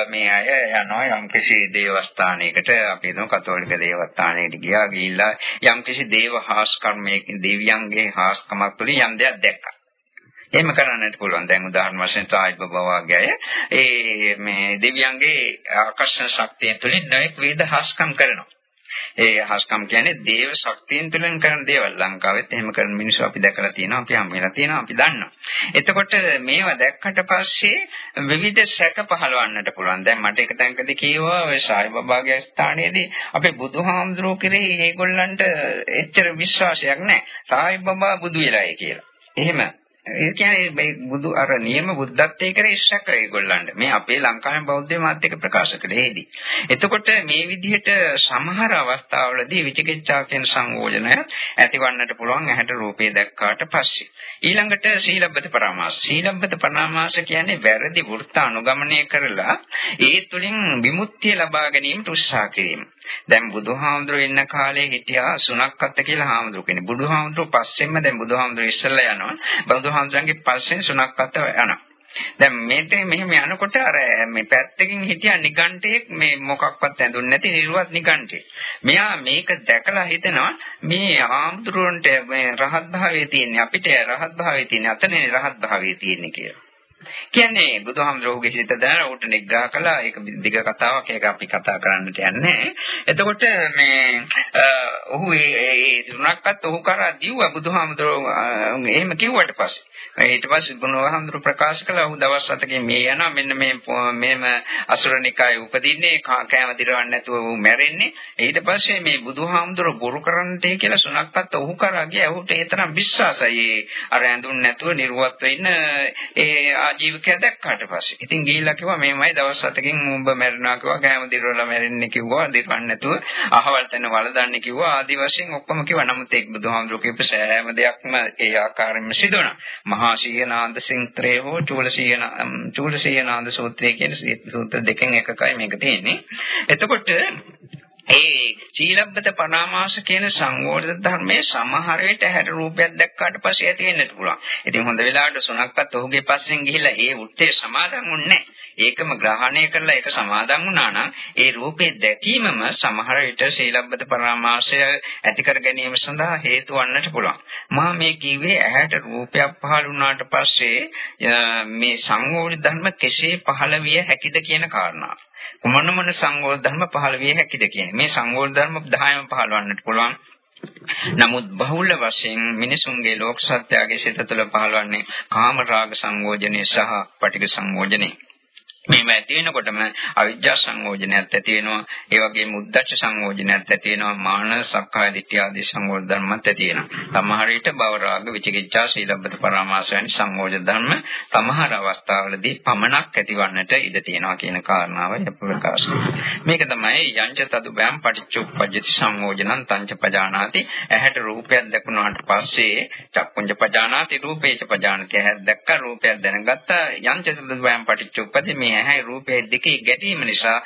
[SPEAKER 1] මේ අය යනවා යම් කිසි දේවස්ථානයකට අපි හිතමු කතෝලික දේවස්ථානයකට ගියා ගිහිල්ලා යම් කිසි දේව හාස් කර්මයකින් දෙවියන්ගේ හාස්කමක් තුළින් යම් දෙයක් දැක්කා. එහෙම කරන්නට පුළුවන්. දැන් උදාහරණ වශයෙන් සාහිබ බවාගේ ඒ මේ දෙවියන්ගේ ආකර්ෂණ ශක්තිය තුළින් නොඑක් විවිධ හාස්කම් කරනවා. ඒ හස්කම් කියන්නේ දේව ශක්තියෙන් තුලින් කරන දේවල්. ලංකාවෙත් එහෙම කරන මිනිස්සු අපි දැකලා තියෙනවා, අපි හම් වෙලා තියෙනවා, අපි දන්නවා. එතකොට මේවා දැක්කට පස්සේ විවිධ සැක පහළවන්නට පුළුවන්. දැන් මට එක තැනකදී කියවා ඔය සායිබබාගේ ස්ථානයේදී අපේ බුදුහාමුදුරුවෝ කෙරෙහි ඒගොල්ලන්ට එච්චර විශ්වාසයක් නැහැ. සායිබබා බුදු වෙලායි කියලා. එහෙම ඒ කියන්නේ මේ බුදු අර නියම බුද්ධත්වයේ කර ඉස්සක ඒගොල්ලන්ට මේ අපේ ලංකාවේ බෞද්ධ මාත්‍යක ප්‍රකාශ කළේදී. එතකොට මේ විදිහට සමහර අවස්ථාවලදී විචිකිච්ඡා කියන සංයෝජනය ඇතිවන්නට පුළුවන් ඇහැට රූපේ දැක්කාට පස්සේ. ඊළඟට සීලබ්බත පරාමාස. සීලබ්බත පරාමාස කියන්නේ වැරදි වෘත්ත අනුගමනය කරලා ඒ තුලින් විමුක්තිය ලබා ගැනීමට උත්සාහ කිරීම. දැන් බුදුහාමුදුරුවෝ ඉන්න කාලේ හිටියා සුණක්කත්ත කියලා හාමුදුරුවෝ කෙනෙක්. බුදුහාමුදුරුවෝ පස්සෙන්ම දැන් බුදුහාමුදුරුවෝ ඉස්සෙල්ලා යනවා. බුදුහාමුදුරන්ගේ පස්සෙන් සුණක්කත්ත යනවා. දැන් මේක මෙහෙම යනකොට අර මේ පැත්තකින් හිටියා නිගණ්ඨයෙක් මේ මොකක්වත් ඇඳුන්නේ නැති නිර්වත් නිගණ්ඨයෙක්. මෙයා මේක දැකලා හිතනවා මේ ආම්තුරුන්ට මේ රහත් භාවයේ තියෙන්නේ අපිට රහත් භාවයේ තියෙන්නේ අතනේ රහත් භාවයේ තියෙන්නේ කියලා. කියන්නේ බුදුහාමුදුරුවෝගේ හිත දැන උට නිග්‍රහ කළා ඒක දිග කතාවක් ඒක අපි කතා කරන්නට යන්නේ. එතකොට මේ ඔහු ඒ තුනක්වත් ඔහු කරා දිව්වා බුදුහාමුදුරුවෝ එහෙම කිව්වට පස්සේ ඊට පස්සේ බුදුහාමුදුරුවෝ ප්‍රකාශ කළා ඔහු දවස් හතකින් මේ යනවා මෙන්න මේ මේම අසුරනිකායේ උපදින්නේ කෑම දිරවන්න නැතුව ඔහු මැරෙන්නේ. ඊට පස්සේ මේ බුදුහාමුදුරුවෝ බොරු කරන්නට කියලා සුණක්වත් ඔහු කරා ගියා. ඔහුට ඒ තරම් විශ්වාසයි අර ඇඳුන් නැතුව නිර්වත් වෙන්න ඒ ආජීවකයා දැක්කාට පස්සේ. ඉතින් ගිහිල්ලා කිව්වා මේමයි දවස් 7කින් උඹ මැරෙනවා කිව්වා, ගෑම දිරවලා මැරෙන්නේ කිව්වා, දෙපන් නැතුව අහවල් තැන වලදන්නේ කිව්වා. ආදි වශයෙන් ඔක්කොම කිව්වා. නමුත් ඒක බුදුහාමුදුරුවෝ කියපු සෑම දෙයක්ම ඒ ආකාරයෙන්ම සිදු වුණා. මහා සීයනාන්ද සින්ත්‍රේ හෝ චූලසීයන චූලසීයනාන්ද සූත්‍රය කියන සූත්‍ර දෙකෙන් එකකයි මේක තියෙන්නේ. එතකොට ඒ සීලබ්බත පනාමාස කියන සංවෝධ ධර්මයේ සමහර වෙලට හැර රූපයක් දැක්කාට පස්සේ ඇති වෙන්නත් පුළුවන්. ඉතින් හොඳ වෙලාවට සුණක්පත් ඔහුගේ පස්සෙන් ගිහිල්ලා ඒ උත්තේ සමාදන් වුන්නේ ඒකම ග්‍රහණය කරලා ඒක සමාදන් වුණා නම් ඒ රූපේ දැකීමම සමහර විට සීලබ්බත පරාමාසය ඇති කර ගැනීම සඳහා හේතු වන්නට පුළුවන්. මා මේ කිව්වේ ඇහැට රූපයක් පහළ වුණාට පස්සේ මේ සංවෝධ ධර්ම කෙසේ පහළ විය හැකිද කියන කාරණාව. මොන මොන සංවෝධ ධර්ම පහළ විය හැකිද කියන්නේ. මේ සංවෝධ ධර්ම 10ම පහළවන්නට පුළුවන්. නමුත් බහුල වශයෙන් මිනිසුන්ගේ ලෝක සත්‍යයේ සිත තුළ පහළවන්නේ කාම රාග සංයෝජනේ සහ පටිඝ සංයෝජනේ. මේව ඇති වෙනකොටම අවිජ්ජා සංයෝජනයත් ඇති වෙනවා. ඒ වගේම උද්දච්ච සංයෝජනයත් ඇති වෙනවා. මාන සක්කාය දිට්ඨිය ආදී සංයෝජන ධර්මත් ඇති වෙනවා. සමහර විට භව රාග විචිකිච්ඡා සීලබ්බත පරාමාස වැනි සංයෝජන ධර්ම සමහර අවස්ථාවලදී පමණක් ඇතිවන්නට ඉඩ තියෙනවා කියන කාරණාවයි ප්‍රකාශ මේක තමයි යංච තදුබයම් පටිච්චුප්පජ්ජති සංයෝජනං තංච පජානාති. ඇහැට රූපයක් දැකුණාට පස්සේ චක්කුංජ පජානාති රූපේච පජානාති. ඇහැ දැක්ක රූපයක් දැනගත්ත. යංච තදුබයම් පටිච්චුප්පති මේ ඇහැයි රූපය දෙකේ ගැටීම නිසා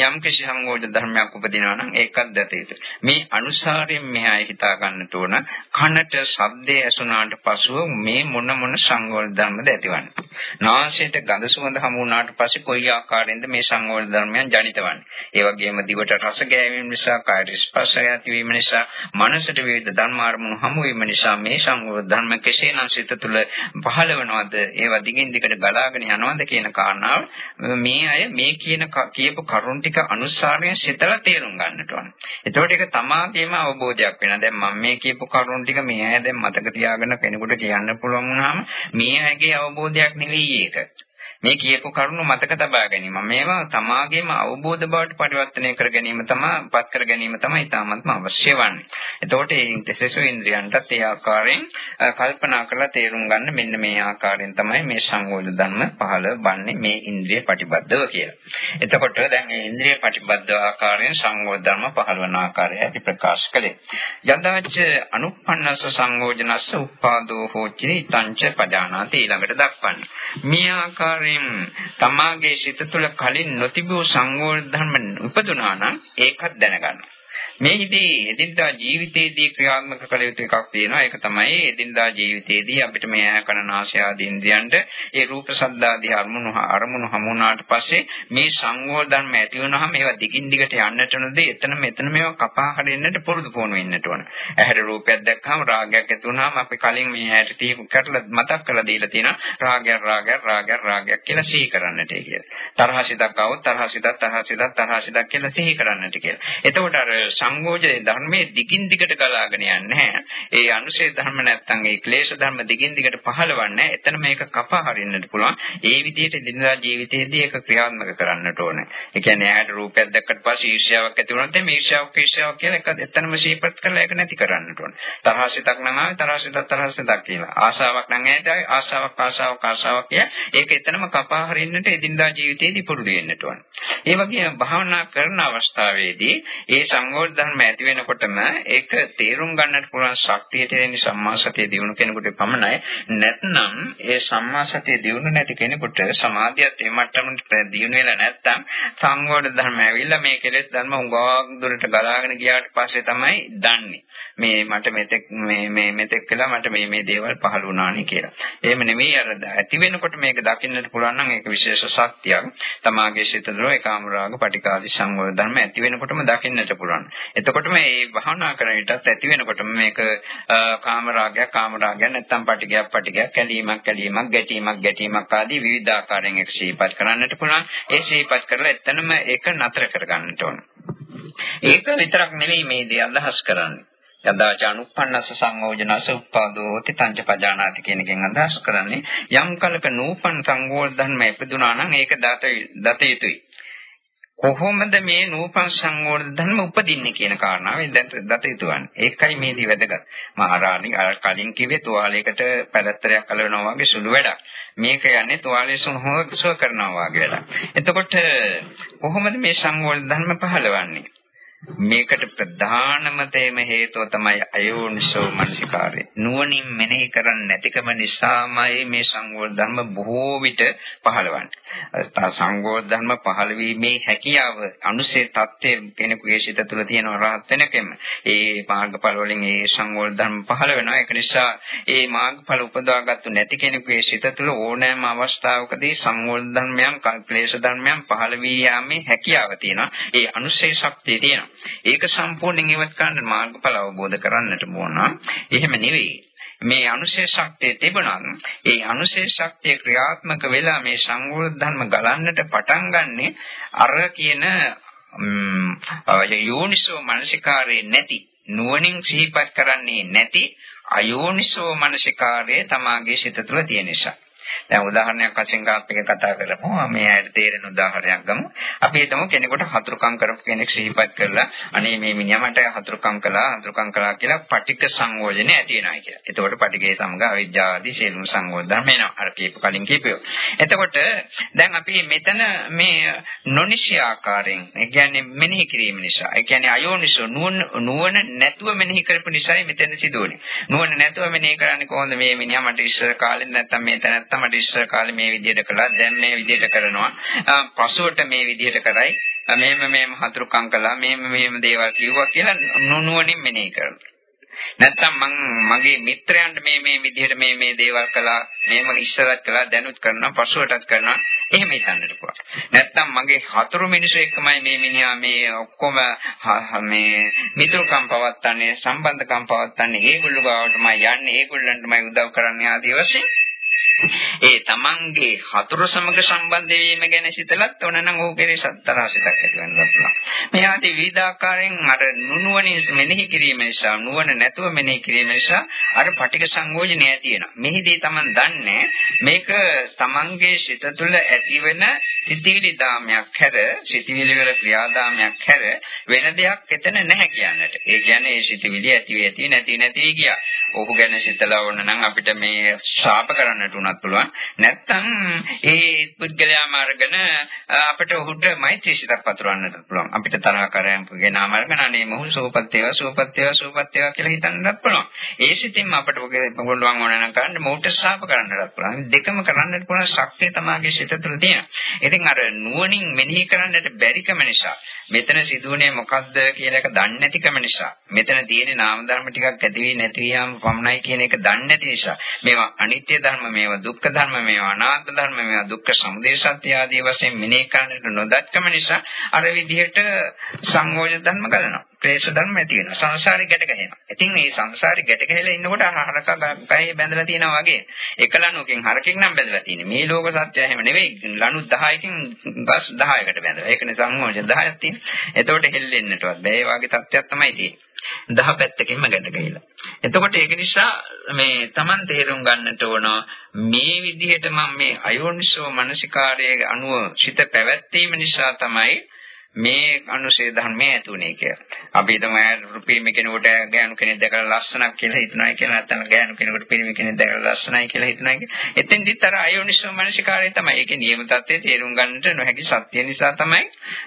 [SPEAKER 1] යම් කිසි සංයෝජ ධර්මයක් උපදිනවා නම් ඒකත් දත යුතුයි. මේ අනුසාරයෙන් මෙහායි හිතා ගන්නට ඕන කනට ශබ්දය ඇසුණාට පසුව මේ මොන මොන සංයෝජ ධර්මද ඇතිවන්නේ. නාසයට ගඳ සුවඳ හමු වුණාට පස්සේ කොයි ආකාරයෙන්ද මේ සංයෝජ ධර්මයන් ජනිතවන්නේ. ඒ වගේම දිවට රස ගෑවීම නිසා කාය ස්පර්ශය ඇතිවීම නිසා මනසට විවිධ ධර්ම අරමුණු හමු වීම නිසා මේ සංයෝජ ධර්ම කෙසේනම් සිත තුළ පහළ වෙනවද ඒවා දිගින් දිගට ගලාගෙන යනවද කියන කාරණා කාරණාව මේ අය මේ කියන කියපු කරුණ ටික අනුසාරයෙන් සිතලා තේරුම් ගන්නට ඕන. එතකොට ඒක තමාගේම අවබෝධයක් වෙනවා. දැන් මම මේ කියපු කරුණ ටික මේ අය දැන් මතක තියාගෙන කෙනෙකුට කියන්න පුළුවන් වුණාම මේ අයගේ අවබෝධයක් නෙවෙයි ඒක. මේ කියපු කරුණු මතක තබා ගැනීම. මේවා තමාගේම අවබෝධ බවට පරිවර්තනය කර ගැනීම තමයි පත් කර ගැනීම තමයි ඉතාමත්ම අවශ්‍ය වන්නේ. එතකොට මේ දෙසසු ඉන්ද්‍රියන්ටත් ඒ ආකාරයෙන් කල්පනා කරලා තේරුම් ගන්න මෙන්න මේ ආකාරයෙන් තමයි මේ සංයෝජ ධර්ම පහළ වන්නේ මේ ඉන්ද්‍රිය ප්‍රතිබද්ධව කියලා. එතකොට දැන් මේ ඉන්ද්‍රිය ප්‍රතිබද්ධ ආකාරයෙන් සංයෝජ ධර්ම පහළ වන ආකාරය අපි ප්‍රකාශ කළේ. යදාච අනුපන්නස සංයෝජනස්ස උපාදෝ හෝචි තංච පජානාති ඊළඟට දක්වන්නේ. මේ ආකාරයෙන් වශයෙන් තමාගේ සිත තුළ කලින් නොතිබූ සංවෝධ ධර්ම උපදුනා නම් ඒකත් දැනගන්න. මේකදී එදිනදා ජීවිතයේදී ක්‍රියාත්මක කළ යුතු එකක් තියෙනවා. ඒක තමයි එදිනදා ජීවිතයේදී අපිට මේ ඇහැ කන නාසය ආදී ඉන්ද්‍රියන්ට ඒ රූප ශබ්ද ආදී අරමුණු අරමුණු හමුුණාට පස්සේ මේ සංවෝධර්ම ඇති වුණාම ඒවා දිගින් දිගට යන්නට නොදී එතන මෙතන මේවා කපා හරින්නට පුරුදු පුහුණු වෙන්නට ඕන. ඇහැට රූපයක් දැක්කම රාගයක් ඇති වුණාම අපි කලින් මේ ඇහැට තීපු කරලා මතක් කරලා දීලා තියෙනවා රාගයක් රාගයක් රාගයක් රාගයක් කියලා සිහි කරන්නට කියලා. තරහසිතක් આવොත් තරහසිතක් තරහසිතක් තරහසිතක් කියලා සිහි කරන්නට කියලා. එතකොට අර සංයෝජන ධර්මයේ දිගින් දිගට ගලාගෙන යන්නේ නැහැ. ඒ අනුශේ ධර්ම නැත්තම් ඒ ක්ලේශ ධර්ම දිගින් දිගට පහළවන්නේ එතන මේක කපා හරින්නට පුළුවන්. ඒ විදිහට දිනදා ජීවිතයේදී ඒක ක්‍රියාත්මක කරන්නට ඕනේ. ඒ කියන්නේ ඇහැට රූපයක් දැක්කට පස්සේ ඊර්ෂ්‍යාවක් ඇති වුණොත් මේ ඊර්ෂ්‍යාවක් ඊර්ෂ්‍යාවක් කියලා එක එතනම ශීපත් කරලා ඒක නැති කරන්නට ඕනේ. තරහසිතක් නම් ආවේ තරහසිතක් තරහසිතක් කියලා. ආශාවක් නම් ඇහැට ආශාවක් ආශාවක් ආශාවක් කිය. ඒක එතනම කපා හරින්නට එදිනදා ජීවිතයේදී පුරුදු වෙන්නට ඕනේ. ඒ වගේම භාවනා කරන අවස්ථාවේදී ඒ සංයෝජන ධර්ම ඇති වෙනකොටම ඒක තේරුම් ගන්නට පුළුවන් ශක්තිය තියෙන සම්මා සතිය දිනු කෙනෙකුට පමණයි. නැත්නම් ඒ සම්මා සතිය දිනු නැති කෙනෙකුට සමාධියත් ඒ මට්ටමට දිනු වෙලා නැත්නම් සංවෝධ ධර්ම ඇවිල්ලා මේ කෙලෙස් ධර්ම උගාවක් දුරට ගලාගෙන ගියාට පස්සේ තමයි දන්නේ. මේ මට මෙතෙක් මේ මේ මෙතෙක් කළා මට මේ මේ දේවල් පහළ වුණානේ කියලා. එහෙම නෙමෙයි අර ඇති වෙනකොට මේක දකින්නට පුළුවන් නම් ඒක විශේෂ ශක්තියක්. තමාගේ සිත දරෝ ඒකාමරාග පටිකාදී සංවර ධර්ම ඇති වෙනකොටම දකින්නට පුළුවන්. එතකොට මේ භාවනා කරන විටත් ඇති වෙනකොටම මේක කාමරාගයක් කාමරාගයක් නැත්නම් පටිගයක් පටිගයක් කැලීමක් කැලීමක් ගැටීමක් ගැටීමක් ආදී විවිධ ආකාරයෙන් ඒක ශීපත් කරන්නට පුළුවන්. ඒ ශීපත් කරලා එතනම ඒක නතර කරගන්නට ඕන. ඒක විතරක් නෙවෙයි මේ දේ අදහස් කරන්නේ. යදාච අනුප්පන්නස සංයෝජනස උප්පාදෝ තිතංච පජානාති කියන එකෙන් අදහස් කරන්නේ යම් කලක නූපන් සංයෝජන ධර්ම ඉපදුනා නම් ඒක දත දත යුතුයි. කොහොමද මේ නූපන් සංයෝජන ධර්ම උපදින්නේ කියන කාරණාව දත යුතුවන්නේ. ඒකයි මේදී වැදගත්. මහරාණි අර කලින් කිව්වේ තුවාලයකට පැලැත්තරයක් අලවනවා වගේ සුළු වැඩක්. මේක යන්නේ තුවාලයේ සුව කරනවා වගේ වැඩක්. එතකොට කොහොමද මේ සංයෝජන ධර්ම පහළවන්නේ? මේකට ප්‍රධානම තේම හේතුව තමයි අයෝනිසෝ මනසිකාරය. නුවණින් මෙනෙහි කරන්නේ නැතිකම නිසාමයි මේ සංගෝධ ධර්ම බොහෝ විට පහළවන්නේ. සංගෝධ ධර්ම පහළ වීමේ හැකියාව අනුසේ தත්ත්වය කෙනෙකුගේ සිත තුළ තියෙන රහත් වෙනකෙම ඒ මාර්ගඵල වලින් ඒ සංගෝධ ධර්ම පහළ වෙනවා. ඒක නිසා ඒ මාර්ගඵල උපදවාගත්තු නැති කෙනෙකුගේ සිත තුළ ඕනෑම අවස්ථාවකදී සංගෝධ ධර්මයන්, ක්ලේශ ධර්මයන් පහළ වී යාමේ හැකියාව තියෙනවා. ඒ අනුසේ ශක්තිය තියෙනවා. ඒක සම්පූර්ණයෙන් ඉවත් කරන්න මාර්ගඵල අවබෝධ කරන්නට ඕන. එහෙම නෙවෙයි. මේ අනුශේ ශක්තිය තිබුණත් ඒ අනුශේ ශක්තිය ක්‍රියාත්මක වෙලා මේ සංවෘද්ධ ධර්ම ගලන්නට පටන් ගන්නෙ අර කියන යෝනිසෝ මනසිකාරේ නැති නුවණින් සිහිපත් කරන්නේ නැති අයෝනිසෝ මනසිකාරයේ තමාගේ සිත තුළ තියෙන නිසා දැන් උදාහරණයක් වශයෙන් අපි කතා කරමු. මේ ඇයිට තේරෙන උදාහරණයක් ගමු. අපි හිතමු කෙනෙකුට හතුරුකම් කරපු කෙනෙක් සිහිපත් කරලා අනේ මේ මිනිහා මට හතුරුකම් කළා, හතුරුකම් කළා කියලා පටික සංයෝජනේ ඇති වෙනවා කියලා. එතකොට පටිකේ සමග අවිජ්ජා ආදී සියලුම සංයෝජන වෙනවා. අර කියපු කලින් කියපේ. එතකොට දැන් අපි මෙතන මේ නොනිසි ආකාරයෙන්, ඒ කියන්නේ මෙනෙහි කිරීම නිසා, ඒ කියන්නේ අයෝනිසෝ නුවණ නැතුව මෙනෙහි කරපු නිසායි මෙතන සිදුවන්නේ. නුවණ නැතුව මෙනෙහි කරන්නේ කොහොමද මේ මිනිහා මට ඉස්සර කාලේ නැත්තම් මේ තැනත්තා මට ඉස්සර කාලේ මේ විදිහට කළා. දැන් මේ විදිහට කරනවා. පසුවට මේ විදිහට කරයි. මෙහෙම මෙහෙම හතුරුකම් කළා. මෙහෙම මෙහෙම දේවල් කිව්වා කියලා නුනුවණින් මෙනෙහි කරනවා. නැත්තම් මං මගේ මිත්‍රයන්ට මේ මේ විදිහට මේ මේ දේවල් කළා. මේම ඉස්සරත් කළා. දැනුත් කරනවා. පසුවටත් කරනවා. එහෙම හිතන්නට පුළුවන්. නැත්තම් මගේ හතුරු මිනිස්සු එක්කමයි මේ මිනිහා මේ ඔක්කොම මේ මිතුරුකම් පවත්න්නේ සම්බන්ධකම් පවත්න්නේ. ඒගොල්ලෝ ගාවටමයි යන්නේ. ඒගොල්ලන්ටමයි උදව් කරන්නේ ආදී වශයෙන් ඒ තමන්ගේ හතුරු සමග සම්බන්ධ වීම ගැන සිතලත් ඕනනම් ඔහු කෙරේ සත්තරාසිතක් ඇති වෙන්න පුළුවන්. මේ ආදී විවිධාකාරයෙන් අර නුනුවණින් මෙනෙහි කිරීම නිසා නුවණ නැතුව මෙනෙහි කිරීම නිසා අර පටික සංයෝජනය ඇති වෙනවා. මෙහිදී තමන් දන්නේ මේක තමන්ගේ සිත තුළ ඇතිවෙන සිතිවිලි දාමයක් හැර සිතිවිලි වල ක්‍රියාදාමයක් හැර වෙන දෙයක් එතන නැහැ කියන්නට. ඒ කියන්නේ ඒ සිතිවිලි ඇති වෙ ඇති නැති නැති කියා. ඔහු ගැන සිතලා වුණ නම් අපිට මේ ශාප කරන්නට උනත් උනත් පුළුවන්. නැත්තම් ඒ පුද්ගලයාම අරගෙන අපිට ඔහුට මෛත්‍රී සිතක් පතුරවන්නත් පුළුවන්. අපිට තරහ කරයන්කගේ නාම අරගෙන අනේ මොහු සෝපත් වේවා සෝපත් වේවා සෝපත් වේවා කියලා හිතන්නත් පුළුවන්. ඒ සිතින්ම අපිට පුළුවන් ඕන නම් කරන්න මොහුට ශාප කරන්නත් පුළුවන්. දෙකම කරන්නත් පුළුවන් ශක්තිය තමයි සිත තුළ තියෙන. ඉතින් අර නුවණින් මෙනෙහි කරන්නට බැරිකම නිසා මෙතන සිදුවුනේ මොකද්ද කියලා එක දන්නේ නැතිකම නිසා මෙතන තියෙන නාම ධර්ම ටිකක් ඇති වී නැති යාම පමණයි කියන එක දන්නේ නැති නිසා මේවා අනිත්‍ය ධර්ම මේවා දුක්ඛ ධර්ම මේවා අනාත්ම ධර්ම මේවා දුක්ඛ සමුදය සත්‍ය ආදී වශයෙන් මෙනෙහි කරන්නට නොදත්කම නිසා අර විදිහට සංයෝජ ධර්ම ගලනවා. ක්ලේශ ධර්ම ඇති වෙනවා. සංසාරේ ගැට ගැහෙනවා. ඉතින් මේ සංසාරේ ගැට ගැහෙලා ඉන්නකොට හරක ගහේ බැඳලා තියෙනවා වගේ. එක ලණුවකින් හරකෙක් නම් බැඳලා තියෙන්නේ. මේ ලෝක සත්‍යය එහෙම නෙවෙයි. ලණු 10කින් ගස් 10කට බැඳලා. ඒක නිසා සංයෝජ 10ක් තියෙනවා. එතකොට හෙල්ලෙන්නටවත් බෑ. ඒ වගේ තත්ත්වයක් තමයි තියෙන්නේ. දහ පැත්තකින්ම ගැට ගහලා. එතකොට ඒක නිසා මේ Taman තේරුම් ගන්නට ඕන මේ විදිහට මම මේ අයෝනිසෝ මනසිකාරයේ අනුව සිත පැවැත්වීම නිසා තමයි මේ අනුශේ ධර්මයේ ඇතුනේ කියලා. අපි හිතමු රුපිරිමි කෙනෙකුට ගෑනු කෙනෙක් දැකලා ලස්සනක් කියලා හිතනවා කියලා නැත්නම් ගෑනු කෙනෙකුට පිරිමි කෙනෙක් දැකලා ලස්සනයි කියලා හිතනවා කියලා. එතෙන්දිත් අර අයෝනිසෝ මනසිකාරය තමයි. ඒකේ නියම தත්ත්වයේ තේරුම් ගන්නට නොහැකි සත්‍ය නිසා තමයි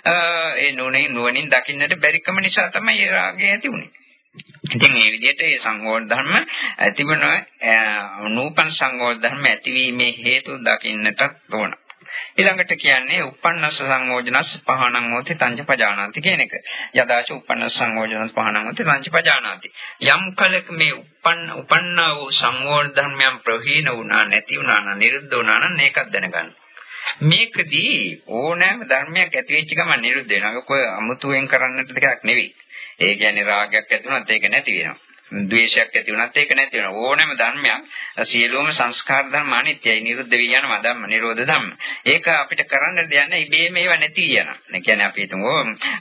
[SPEAKER 1] ඒ නුවණින් නුවණින් දකින්නට බැරිකම නිසා තමයි ඒ රාගය ඇති උනේ. ඉතින් මේ විදිහට මේ සංගෝධ ධර්ම ඇතිවන නූපන් සංගෝධ ධර්ම ඇතිවීමේ හේතු දකින්නට ඕන. ඊළඟට කියන්නේ uppannassa සංයෝජනස් පහණං හෝති තංච පජානාති කියන එක. යදාච uppannassa සංයෝජනස් පහණං හෝති තංච පජානාති. යම් කලක මේ uppන්න උපන්නා වූ සංයෝජන ධර්මයන් ප්‍රහීන වුණා නැති වුණා නම් නිරුද්ධ වුණා නම් ඒකත් දැනගන්න. මේකදී ඕනෑම ධර්මයක් ඇති වෙච්ච ගමන් නිරුද්ධ වෙනවා. කොයි අමුතුවෙන් කරන්නට දෙයක් නෙවෙයි. ඒ කියන්නේ රාගයක් ඇති වුණත් ඒක නැති වෙනවා. ද්වේෂයක් ඇති වුණත් ඒක නැති වෙනවා. ඕනෑම ධර්මයක් සියලුම සංස්කාර ධර්ම අනිත්‍යයි. නිරුද්ධ වී යනවා ධම්ම නිරෝධ ධම්ම. ඒක අපිට කරන්න දෙයක් ඉබේම ඒවා නැති යනවා. ඒ කියන්නේ අපි හිතමු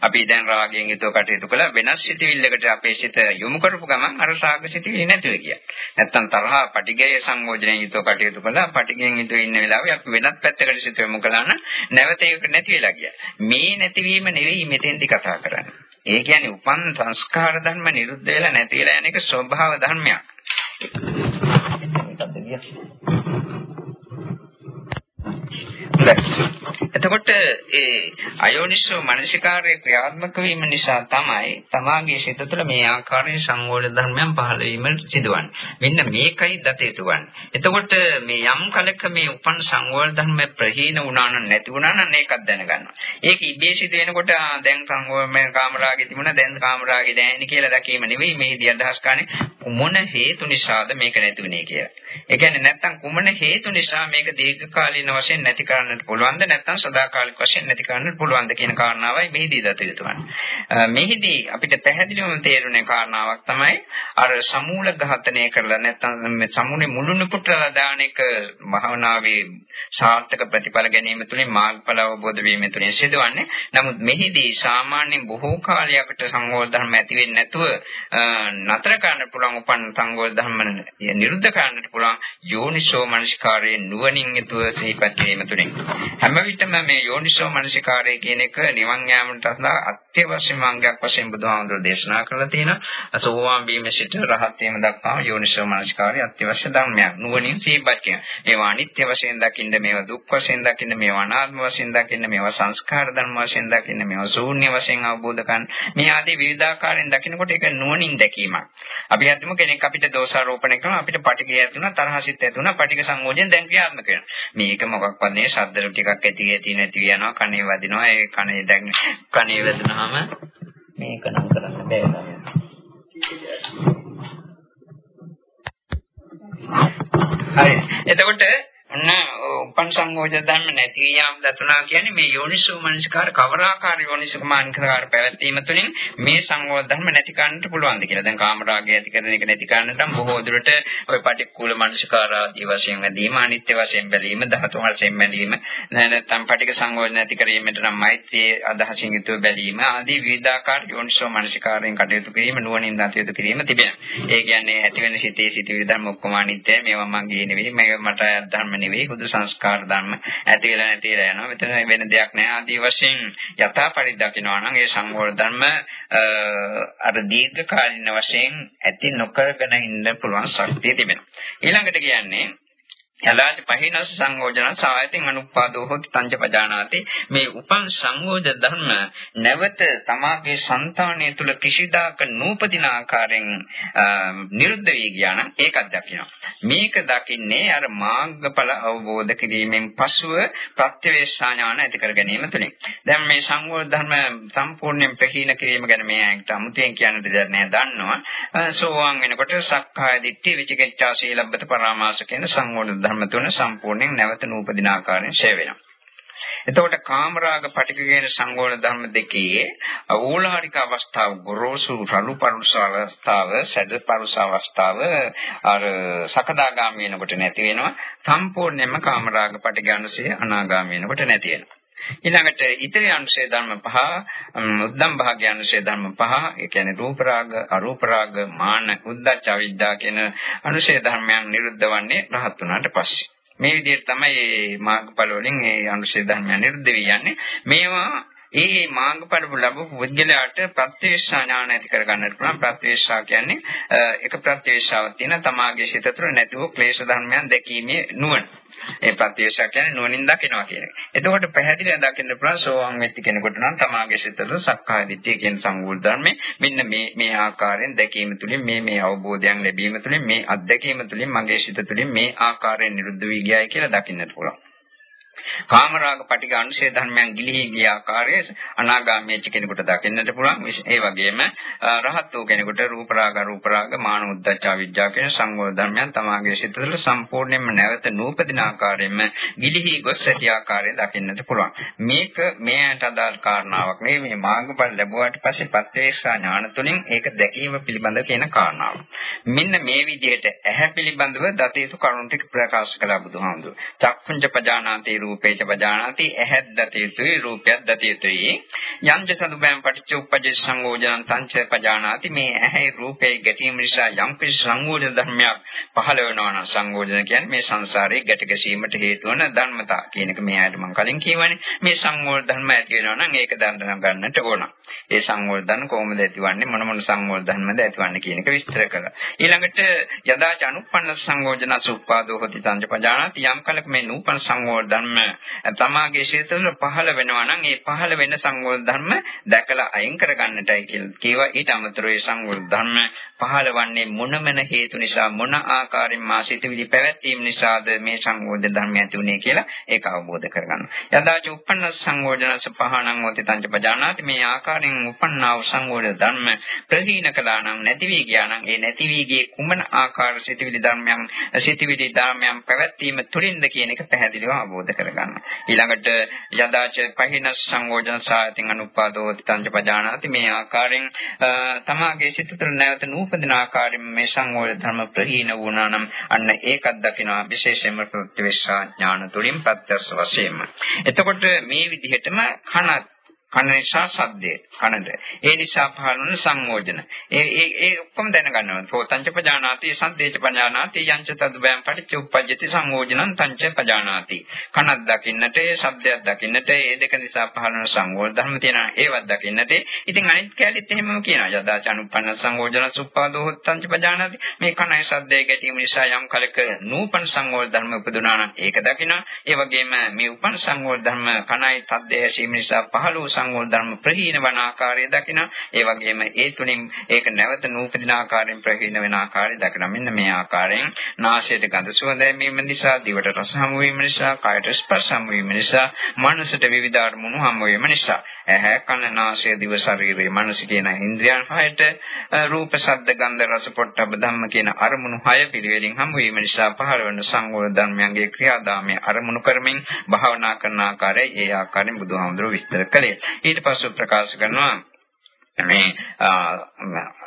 [SPEAKER 1] අපි දැන් රාගයෙන් යුතුව කටයුතු කළා වෙනස් සිතිවිල්ලකට අපේ සිත යොමු කරපු ගමන් අර රාග සිතිවිලි නැතිව ගියා. නැත්තම් තරහ පටිගය සංයෝජනයෙන් යුතුව කටයුතු කළා පටිගයෙන් යුතුව ඉන්න වෙලාවේ අපි වෙනත් පැත්තකට සිත යොමු කළා නම් නැවත ඒක නැති වෙලා ගියා. මේ නැතිවීම නෙවෙයි මෙතෙන්දි කතා කරන්නේ. ඒ කියන්නේ උපන් සංස්කාර ධර්ම නිරුද්ධ වෙලා නැති වෙලා යන එක ස්වභාව ධර්මයක්. එතකොට ඒ අයෝනිසෝ මනසිකාරයේ ක්‍රියාත්මක වීම නිසා තමයි තමාගේ සිත තුළ මේ ආකාරයේ සංවෝධ ධර්මයන් පහළ වීම සිදුවන්නේ. මෙන්න මේකයි දත යුතුවන්නේ. එතකොට මේ යම් කලක මේ උපන් සංවෝධ ධර්ම ප්‍රහීන වුණා නම් නැති වුණා නම් ඒකත් දැනගන්නවා. ඒක ඉබේ සිදු වෙනකොට දැන් සංවෝධ කාමරාගේ තිබුණා දැන් කාමරාගේ දැනෙන්නේ කියලා දැකීම නෙවෙයි මේදී අදහස් කරන්නේ කුමන හේතු නිසාද මේක නැති වුනේ කියලා. ඒ කියන්නේ නැත්තම් කුමන හේතු නිසා මේක දීර්ඝකාලීන වශයෙන් නැති කරන්නට පුළුවන්ද නැත්නම් සදාකාලික වශයෙන් නැති කරන්නට පුළුවන්ද කියන කාරණාවයි මෙහිදී දත යුතුවන්නේ. මෙහිදී අපිට පැහැදිලිවම තේරුනේ කාරණාවක් තමයි අර සමූල ඝාතනය කරලා නැත්නම් මේ සමුනේ මුළුණු පුටලා දාන එක භවනාවේ සාර්ථක ප්‍රතිඵල ගැනීම තුළින් මාර්ගඵල අවබෝධ වීම තුළින් සිදුවන්නේ. නමුත් මෙහිදී සාමාන්‍යයෙන් බොහෝ කාලයකට සංගෝධ ධර්ම ඇති වෙන්නේ නැතුව නතර කරන්න පුළුවන් උපන් සංගෝධ ධර්ම නිරුද්ධ කරන්නට පුළුවන් යෝනිසෝ මනසිකාරයේ නුවණින් යුතුව සිහිපත් කිරීම තුළින් හැම විටම මේ යෝනිසෝ මනසිකාරය කියන එක නිවන් යාමට අත්‍යවශ්‍යම අංගයක් වශයෙන් බුදුහාමුදුරෝ දේශනා කරලා තියෙනවා. සෝවාන් වීම සිට රහත් වීම දක්වාම යෝනිසෝ මනසිකාරය අත්‍යවශ්‍ය ධර්මයක්. නුවණින් සිහිපත් කියන. මේවා අනිත්‍ය වශයෙන් දකින්න, මේවා දුක් වශයෙන් දකින්න, මේවා අනාත්ම වශයෙන් දකින්න, මේවා සංස්කාර ධර්ම වශයෙන් දකින්න, මේවා ශූන්‍ය වශයෙන් අවබෝධ කරගන්න. මේ ආදී විවිධාකාරයෙන් දකිනකොට ඒක නුවණින් දැකීමක්. අපි හිතමු කෙනෙක් අපිට දෝෂාරෝපණය කරනවා අපිට පටිඝය ඇති වුණා තරහසිත ඇති වුණා පටිඝ සංයෝජන දැන් ක්‍රියාත්මක වෙනවා. මේක මොකක්වත් නෙවෙයි ශබ්දලු ටිකක් ඇති ඇති නැති යනවා කනේ වදිනවා. ඒ කනේ දැන් කනේ වැදුනහම මේක නම් කරන්න බෑ හරි. එතකොට ඔන්න උපන් සංයෝජන ධර්ම නැති යාම දතුනා කියන්නේ මේ යෝනිසෝ මනසිකාර කවර ආකාර යෝනිසෝ මානසිකාර පැවැත්වීම තුළින් මේ සංයෝජන ධර්ම නැති කරන්නට පුළුවන්ද කියලා. දැන් කාමරාගය ඇති කරන එක නැති කරන්නට නම් බොහෝ දුරට ඔය පටික්කුල මනසිකාර ආදී වශයෙන් වැදීම, අනිත්‍ය වශයෙන් බැලීම, ධාතු වශයෙන් බැලීම, නැත්නම් පටික සංයෝජන නැති කිරීමට නම් මෛත්‍රී අදහසින් යුතුව බැලීම ආදී විවිධාකාර යෝනිසෝ මනසිකාරයෙන් කටයුතු කිරීම, නුවණින් දතයුතු කිරීම තිබෙනවා. ඒ කියන්නේ ඇති වෙන සිතේ සිටිවිලි ධර්ම ඔක්කොම අනිත්‍යයි. මේවා මගේ නෙවෙයි. මේවා මට ධර්ම නෙවෙයි හුදු සංස්කාර ධර්ම ඇති වෙලා නැති වෙලා යනවා. මෙතන වෙන දෙයක් නැහැ. ආදී වශයෙන් යථා පරිදකිනවා නම් ඒ සංවර ධර්ම අර දීර්ඝ කාලින වශයෙන් ඇති නොකරගෙන ඉන්න පුළුවන් ශක්තිය තිබෙනවා. ඊළඟට කියන්නේ යදාච පහිනස් සංයෝජන සායතින් අනුපාදෝ හොත් තංජ පජානාති. මේ උපන් සංයෝජ ධර්ම නැවත තමාගේ సంతාණය තුල කිසිදාක නූපදින ආකාරයෙන් නිරුද්ධ වී ගියා නම් ඒකත් දකිනවා මේක දකින්නේ අර මාර්ගඵල අවබෝධ කිරීමෙන් පසුව ප්‍රත්‍යවේක්ෂා ඥාන ඇති කර ගැනීම තුළින්. දැන් මේ සංයෝජ ධර්ම සම්පූර්ණයෙන් ප්‍රහීන කිරීම ගැන මේ අයට අමුතෙන් කියන්න දෙයක් නැහැ. දන්නවා. සෝවාන් වෙනකොට සක්කාය දිට්ඨි විචිකිච්ඡා සීලබ්බත පරාමාස කියන සංයෝජ ධර්ම තුන සම්පූර්ණයෙන් නැවත නූපදින ආකාරයෙන් ඡය වෙනවා. එතකොට කාමරාග පටික කියන සංගෝණ ධර්ම දෙකේ ඕලාරික අවස්ථාව ගොරෝසු රළු පරුස අවස්ථාව සැඩ පරුස අවස්ථාව අර සකදාගාමී වෙනකොට නැති වෙනවා සම්පූර්ණයෙන්ම කාමරාග පටික අනුසය අනාගාමී වෙනකොට නැති වෙනවා ඊළඟට ඉතිරි අංශය ධර්ම පහ උද්දම් භාග්‍ය අංශය ධර්ම පහ ඒ කියන්නේ රූප රාග අරූප රාග මාන උද්දච්ච අවිද්‍යා කියන අංශය ධර්මයන් නිරුද්ධ වන්නේ රහත් වුණාට පස්සේ. මේ විදිහට තමයි මේ මාර්ගඵල වලින් මේ අංශය ධර්මයන් නිරුද්ධ වී යන්නේ. මේවා ඒ මාර්ගඵල ලැබපු පුද්ගලයාට ප්‍රත්‍යවේක්ෂා ඥාන ඇති කර ගන්නට පුළුවන් ප්‍රත්‍යවේක්ෂා කියන්නේ එක ප්‍රත්‍යවේක්ෂාවක් තියෙන තමාගේ සිත තුළ නැතිව ක්ලේශ ධර්මයන් දැකීමේ නුවණ. ඒ ප්‍රත්‍යවේක්ෂා කියන්නේ නුවණින් දකිනවා කියන එක. එතකොට පැහැදිලිව දකින්න පුළුවන් සෝවාන් වෙච්ච කෙනෙකුට නම් තමාගේ සිත තුළ සක්කාය දිට්ඨිය කියන සංගුල් ධර්මයේ මෙන්න මේ මේ ආකාරයෙන් දැකීම තුළින් මේ මේ අවබෝධයන් ලැබීම තුළින් මේ අත්දැකීම තුළින් මගේ සිත තුළින් මේ ආකාරයෙන් නිරුද්ධ වී ගියායි කියලා දකින්නට පුළුවන්. කාමරාග පටිඝ අනුශේ ධර්මයන් ගිලිහි ගිය ආකාරය අනාගාමීච්ච කෙනෙකුට දකින්නට පුළුවන්. ඒ වගේම රහත් වූ කෙනෙකුට රූප රාග රූප රාග මාන උද්දච්ච විඥා කියන සංගෝධ ධර්මයන් තමාගේ සිත තුළ සම්පූර්ණයෙන්ම නැවත නූපදින ආකාරයෙන්ම ගිලිහි ගොස් ඇති ආකාරය දකින්නට පුළුවන්. මේක මේකට අදාළ කාරණාවක් නෙවෙයි මේ මාර්ගඵල ලැබුවාට පස්සේ ප්‍රත්‍යක්ෂා ඥාන තුලින් ඒක දැකීම පිළිබඳ කියන කාරණාව. මෙන්න මේ විදිහට ඇහැ පිළිබඳව දත යුතු කරුණු ටික ප්‍රකාශ කළා බුදුහාමුදුරුවෝ. චක්කුංජ පජානාති රූපේච පජානාති ඇහත් දත යුතුයි රූපයක් දත යුතුයි. යංජ සදුබෑම් පටිච්ච උප්පජ්ජ සංයෝජනං තංච පජානාති. මේ ඇහි රූපේ ගැටීම නිසා යම් කිසි සංයෝජන ධර්මයක් පහළ වෙනවා නම් සංයෝජන කියන්නේ මේ සංසාරේ ගැට ගැසීමට හේතු වන ධර්මතා කියන එක මේ ආයත මම කලින් කියවනේ. මේ සංයෝජන ධර්ම ඇති වෙනවා නම් ඒක දඬන ගන්නට ඕන. ඒ සංයෝජන ධර්ම කොහොමද ඇතිවන්නේ? මොන මොන සංයෝජන ධර්මද ඇතිවන්නේ කියන එක විස්තර කළා ඊළඟට යදාච අනුප්පන්න සංයෝජන සුප්පාදෝ හොති තංච පජානාති. යම් කලක මේ නූපන් සංයෝජන ධර්ම තමාගේ ශීතල පහළ වෙනවා නම් ඒ පහළ වෙන සංවෝධ ධර්ම දැකලා අයින් කරගන්නටයි කියලා කියවා ඊට අමතරව ඒ සංවෝධ ධර්ම පහළවන්නේ මොනමන හේතු නිසා මොන ආකාරයෙන් මා සිතවිලි පැවැත්වීම නිසාද මේ සංවෝධ ධර්ම ඇති වුනේ කියලා ඒක අවබෝධ කරගන්න. යදාච උප්පන්න සංවෝධනස පහණං වති තංච පජානාති මේ ආකාරයෙන් උපන්නා වූ සංවෝධ ධර්ම ප්‍රහීන කළා නම් නැති වී ගියා නම් ඒ නැති වී ගියේ කුමන ආකාර සිතවිලි ධර්මයන් සිතවිලි ධර්මයන් පැවැත්වීම තුලින්ද කියන එක පැහැදිලිව අවබෝධ කරගන්න. ඊළඟට යදාච පහින සංයෝජන සායතින් අනුපාදෝ තංජ පජානාති. මේ ආකාරයෙන් තමාගේ සිත තුළ නැවත නූපදින ආකාරයෙන් මේ සංයෝජන ධර්ම ප්‍රහීන වුණා නම් අන්න ඒකත් දකිනවා විශේෂයෙන්ම ප්‍රත්‍යවේක්ෂා ඥාන තුලින් ප්‍රත්‍යස්ස වශයෙන්ම. එතකොට මේ විදිහටම කනත් කන නිසා සද්දේ කනද. ඒ නිසා පහළන සංයෝජන. ඒ ඒ ඒ ඔක්කොම දැනගන්න ඕනේ සෝතංච පජානාති සද්දේච පජානාති යංච තද්බයන් පටිච්ච උප්පජ්ජති සංයෝජනං තංච පජානාති. කනක් දකින්නට ඒ ශබ්දයක් දකින්නට ඒ දෙක නිසා පහළන සංයෝජන ධර්ම තියෙනවා. ඒවත් දකින්නට. ඉතින් අනිත් කැලිත් එහෙමම කියනවා. යදාච අනුපන්න සංයෝජන සුප්පාදෝ තංච පජානාති. මේ කනයි ශබ්දයේ ගැටීම නිසා යම් කලක නූපන් සංයෝජන ධර්ම උපදුනා නම් ඒක දකිනවා. ඒ වගේම මේ උපන් සංයෝජන ධර්ම කනයි ශබ්දයේ ඇසීම නිසා පහළ වූ සංවෝධ ධර්ම ප්‍රහීන වන ආකාරය දකිනවා. ඒ වගේම ඒ තුලින් ඒක නැවත නූපදින ආකාරයෙන් ප්‍රහීන වෙන ආකාරය දකිනවා. මෙන්න මේ ආකාරයෙන් නාසයට ගඳ සුවඳ දැමීම නිසා, දිවට රස හමු වීම නිසා, කයට ස්පර්ශ හමු වීම නිසා, මනසට විවිධ අරමුණු හමු වීම නිසා, ඇහැ, කන, නාසය, දිව, ශරීරය, මනස කියන ඉන්ද්‍රියන් හයට රූප, ශබ්ද, ගන්ධ, රස, පොට්ටබ්බ ධම්ම කියන අරමුණු හය පිළිවෙලින් හමු වීම නිසා පහළ වන සංවර ධර්මයන්ගේ ක්‍රියාදාමයේ අරමුණු කරමින් භාවනා කරන ආකාරය ඒ ආකාරයෙන් බුදුහාමුදුරුවෝ විස්තර කළේ. ඊට පස්ව ප්‍රකාශ කරනවා මේ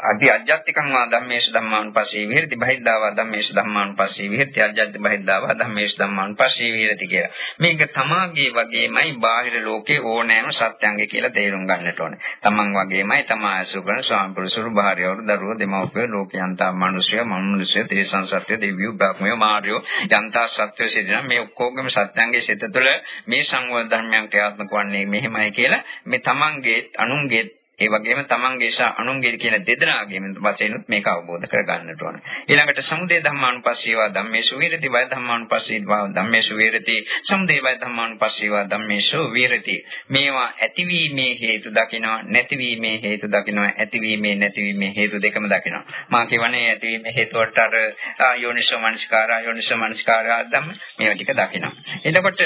[SPEAKER 1] අධි අජ්ජත්තිකං වා ධම්මේශ ධම්මානුපස්සී විහෙරති බහිද්ධාවා ධම්මේශ ධම්මානුපස්සී විහෙරති අජ්ජත් බහිද්ධාවා ධම්මේශ ධම්මානුපස්සී විහෙරති කියලා. මේක තමාගේ වගේමයි බාහිර ලෝකේ ඕනෑම සත්‍යංගේ කියලා තේරුම් ගන්නට ඕනේ. තමන් වගේමයි තමා ඇසු කරන ස්වාමි පුරුෂරු භාර්යවරු දරුවෝ දෙමව්පියෝ ලෝකයන්තා මිනිසය මනුෂ්‍ය තේසං සත්‍ය දෙවියෝ බ්‍රහ්මයෝ මාර්යෝ යන්තා සත්‍ය සිදින මේ ඔක්කොගේම සත්‍යංගේ සිත තුළ මේ සංවර්ධ ධර්මයන් ක්‍රියාත්මක වන්නේ මෙහෙමයි කියලා මේ තමන්ගේ අනුන්ගේ ඒ වගේම තමන්ගේ සහ අනුන්ගේ කියන දෙදෙනාගේම වශයෙන්ුත් මේක අවබෝධ කරගන්නට ඕන. ඊළඟට සමුදය ධම්මානුපස්සීවා ධම්මේසු විරති වය ධම්මානුපස්සීවා ධම්මේසු විරති සමුදය වය ධම්මානුපස්සීවා ධම්මේසු විරති. මේවා ඇතිවීමේ හේතු දකිනවා නැතිවීමේ හේතු දකිනවා ඇතිවීමේ නැතිවීමේ හේතු දෙකම දකිනවා. මා කියවනේ ඇතිවීමේ හේතු වලට අර යෝනිසෝ මනස්කාරා යෝනිසෝ මනස්කාරා ධම්ම මේවා ටික දකිනවා. එතකොට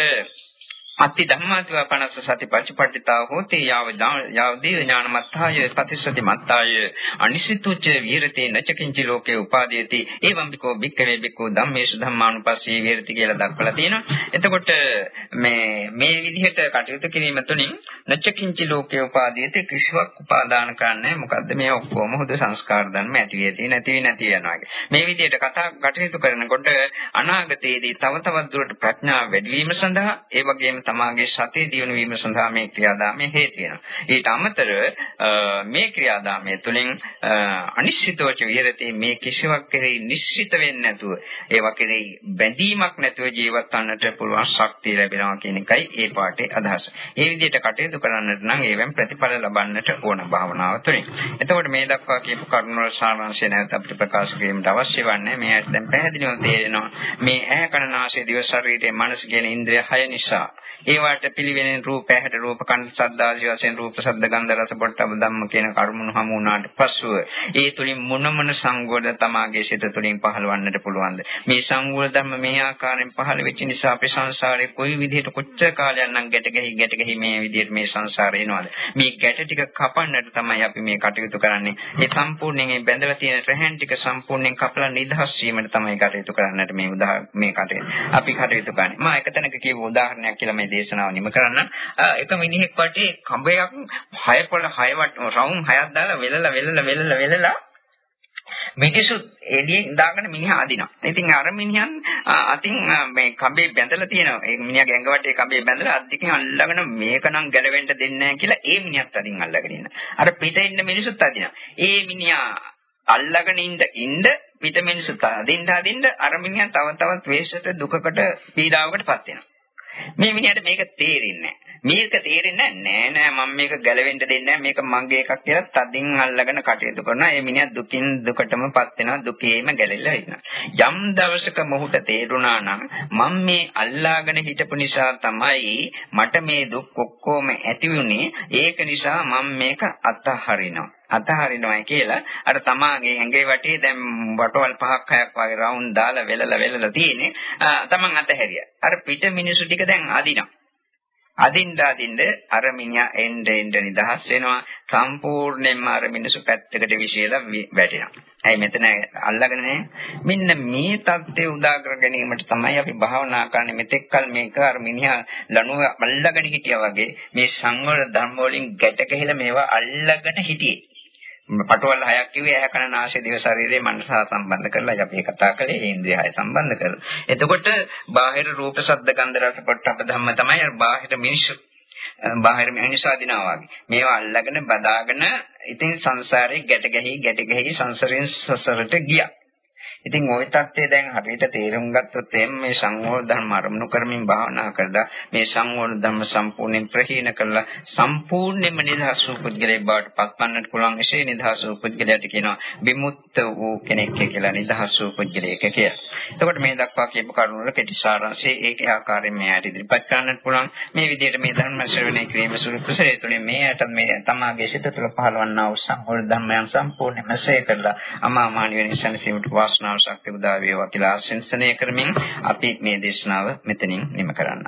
[SPEAKER 1] අත්ති ධම්මාතිවා පනස්ස සති පච්චපට්ඨිතා හෝති. යාව යාව දී ඥානමත්තාය පතිසති මත්තාය. අනිසිතුච්ච විහෙරතේ නචකින්චි ලෝකේ උපාදීයති. එවං බිකෝ බික්කවේ බිකෝ ධම්මේසු ධම්මානුපස්සී විහෙරති කියලා දක්වලා තියෙනවා. එතකොට මේ මේ විදිහට කටයුතු කිරීම තුළින් නචකින්චි ලෝකේ උපාදීයති කිසිවක් උපාදාන කරන්නේ මොකද්ද මේ ඔක්කොම හොද සංස්කාර ධර්ම ඇති වෙති නැති වෙ නැති යනවා මේ විදිහට කතා කටයුතු කරනකොට අනාගතයේදී තව තවත් දුරට ප්‍රඥාව වැඩි වීම සඳහා ඒ වගේම තමාගේ සතිය දියුණු වීම සඳහා මේ ක්‍රියාදාමයේ හේතු වෙනවා. ඊට අමතරව මේ ක්‍රියාදාමය තුළින් අනිශ්චිතවච විහෙරති මේ කිසිවක් කෙරෙහි නිශ්චිත වෙන්නේ නැතුව ඒවා කෙරෙහි බැඳීමක් නැතුව ජීවත් වන්නට පුළුවන් ශක්තිය ලැබෙනවා කියන එකයි ඒ පාඩේ අදහස. ඒ විදිහට කටයුතු කරන්නට නම් ඒවෙන් ප්‍රතිඵල ලබන්නට ඕන භාවනාව තුළින්. එතකොට මේ දක්වා කියපු කරුණු වල සාරාංශය නැවත අපිට ප්‍රකාශ කිරීමට අවශ්‍ය වන්නේ මේකට දැන් පැහැදිලිව තේරෙනවා මේ ඇහැ කන නාසය දිව ශරීරයේ මනස කියන ඉන්ද්‍රිය හය නිසා ඒවට පිළිවෙලින් රූප ඇහැට රූප කන් ශබ්ද ආදී වශයෙන් රූප ශබ්ද ගන්ධ රස පොට්ටබ ධම්ම කියන කර්මණු හමු වුණාට පස්සුව ඒ තුලින් මොන මොන සංගෝධ තමාගේ සිත තුලින් පහළවන්නට පුළුවන්ද? මේ සංගෝධ ධර්ම මේ ආකාරයෙන් පහළ වෙච්ච නිසා අපේ සංසාරේ කොයි විදිහට කොච්චර කාලයක් නම් ගැට ගැහි ගැට ගැහි මේ විදිහට මේ සංසාරේ එනවද? මේ ගැට ටික කපන්නට තමයි අපි මේ කටයුතු කරන්නේ. ඒ සම්පූර්ණයෙන් මේ බැඳලා තියෙන රැහැන් ටික සම්පූර්ණයෙන් කපලා නිදහස් වීමට තමයි කටයුතු කරන්නට මේ උදා මේ කටයුතු අපි කටයුතු කරන්නේ. මම එක තැනක කියපු උදාහරණයක් කියලා මේ දේශනාව නිම කරන්න එක මිනිහෙක් වටේ කඹයක් හය පොළ හය වට රවුම් හයක් දාලා වෙලලා වෙලලා වෙලලා වෙලලා මිනිස්සු එළියෙන් දාගෙන මිනිහා අදිනවා. ඉතින් අර මිනිහන් අතින් මේ කඹේ බැඳලා තියෙනවා. ඒ මිනිහාගේ ඇඟ වටේ කඹේ බැඳලා අද්දිකෙන් අල්ලගෙන මේකනම් ගැලවෙන්න දෙන්නේ නැහැ කියලා ඒ මිනිහත් අදින් අල්ලගෙන ඉන්න. අර පිට ඉන්න මිනිස්සුත් අදිනවා. ඒ මිනිහා අල්ලගෙන ඉඳ ඉඳ පිට මිනිස්සුත් අදින්න අදින්න අර මිනිහා තව තවත් වේශයට දුකකට පීඩාවකටපත් වෙනවා. මේ මිනිහට මේක තේරෙන්නේ මේක තේරෙන්නේ නෑ නෑ මම මේක ගැලවෙන්න දෙන්නේ නෑ මේක මගේ එකක් කියලා තදින් අල්ලගෙන කටයුතු කරනවා. ඒ මිනිහා දුකින් දුකටමපත් වෙනවා. දුකේම ගැලෙලා ඉන්නවා. යම් දවසක මොහුට තේරුණා නම් මම මේ අල්ලාගෙන හිටපු නිසා තමයි මට මේ දුක් ඔක්කොම ඇති වුනේ. ඒක නිසා මම මේක අතහරිනවා. අතහරිනවා කියලා අර තමාගේ ඇඟේ වටේ දැන් වටවල් පහක් හයක් වගේ රවුන්ඩ් දාලා වෙලලා වෙලලා තියෙන්නේ තමන් අතහැරියා. අර පිට මිනිසු ටික දැන් අදිනවා. අදින්න අදින්න අර මිනිහා එන්න එන්න නිදහස් වෙනවා සම්පූර්ණයෙන්ම අර මිනිසු පැත්තකට විශේෂලා වැටෙනවා. ඇයි මෙතන අල්ලගෙන නැහැ? මෙන්න මේ தත්ත්වය උදා කර ගැනීමට තමයි අපි භාවනා කරන්නේ. මෙතෙක්කල් මේක අර මිනිහා ලණුව අල්ලගෙන හිටියා වගේ මේ සංවර ධර්ම වලින් ගැට ගැහිලා මේවා අල්ලගෙන හිටියේ. පටවල් හයක් කිව්වේ ඇහැ කන නාසය දිව ශරීරයේ මනස සම්බන්ධ කරලා අපි කතා කළේ ඉන්ද්‍රිය හය සම්බන්ධ කරලා. එතකොට බාහිර රූප ශබ්ද ගන්ධ රස පොට්ටබ්බ ධම්ම තමයි අර බාහිර මිනිස්සු බාහිර මිනිස්සු අදිනවා වගේ. මේවා අල්ලගෙන බදාගෙන ඉතින් සංසාරේ ගැට ගැහි ගැට ගැහි සංසාරයෙන් සසරට ගියා. ඉතින් ওই தත්ත්වය දැන් හරියට තේරුම් ගත්තොත් එම් මේ සංඝෝධ ධර්ම අරමුණු කරමින් භාවනා කරලා මේ සංඝෝධ ධර්ම සම්පූර්ණයෙන් ප්‍රහීන කරලා සම්පූර්ණයෙන්ම නිදහස් වූ පුද්ගලයෙක් බවට පත්වන්නට පුළුවන් එසේ නිදහස් වූ පුද්ගලයාට කියනවා විමුක්ත වූ කෙනෙක් කියලා නිදහස් වූ පුද්ගලයෙක් කියලා. එතකොට මේ දක්වා කියපු කරුණු වල කෙටි සාරාංශය ඒකේ ආකාරයෙන් මෙයාට ඉදිරිපත් කරන්නට පුළුවන්. මේ විදිහට මේ ධර්ම ශ්‍රවණය කිරීම සුළු කුසලයේ තුලින් මෙයාට මේ තමාගේ සිත තුළ පහළවන්නා වූ සංඝෝධ ධර්මයන් සම්පූර්ණයෙන්ම ශ්‍රේ කරලා අමා මහ නිවන සම්සිමුට වාසනා දේශනාව ශක්තිමුදා වේවා කියලා ආශිංසනය කරමින් අපි මේ දේශනාව මෙතනින් නිම කරන්නම්.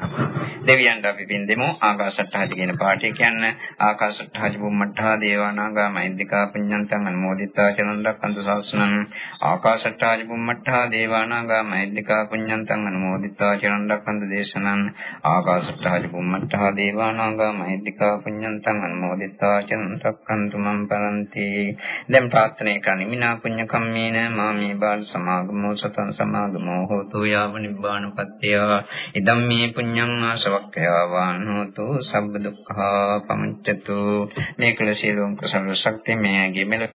[SPEAKER 1] දෙවියන්ට අපි බින්දෙමු ආකාශට්ටහදි කියන පාඨය කියන්න. ආකාශට්ටහදි බුම්මට්ටහා දේවානාගා මෛද්దికා පුඤ්ඤන්තං අනුමෝදිතා චනන්දක්කන්තු සාසනං. ආකාශට්ටහදි බුම්මට්ටහා දේවානාගා මෛද්దికා පුඤ්ඤන්තං අනුමෝදිතා චනන්දක්කන්තු දේශනං. ආකාශට්ටහදි බුම්මට්ටහා දේවානාගා මෛද්దికා පුඤ්ඤන්තං අනුමෝදිතා චනන්දක්කන්තු මම් පරන්ති. දැන් ප්‍රාර්ථනා කරන්නේ මිනා පුඤ්ඤ කම්මේන මාමේ බාල සමාගමෝ සතං සමාගමෝ හෝතු යාව නිබ්බානපත්ත්‍ය ඉදම් මේ පුඤ්ඤං ආසවක්ඛයා වානෝතු සබ්බ දුක්ඛා පමුච්ඡතු. මේ කළ සියලුම කුසල ශක්තිය මෙයගේ මෙල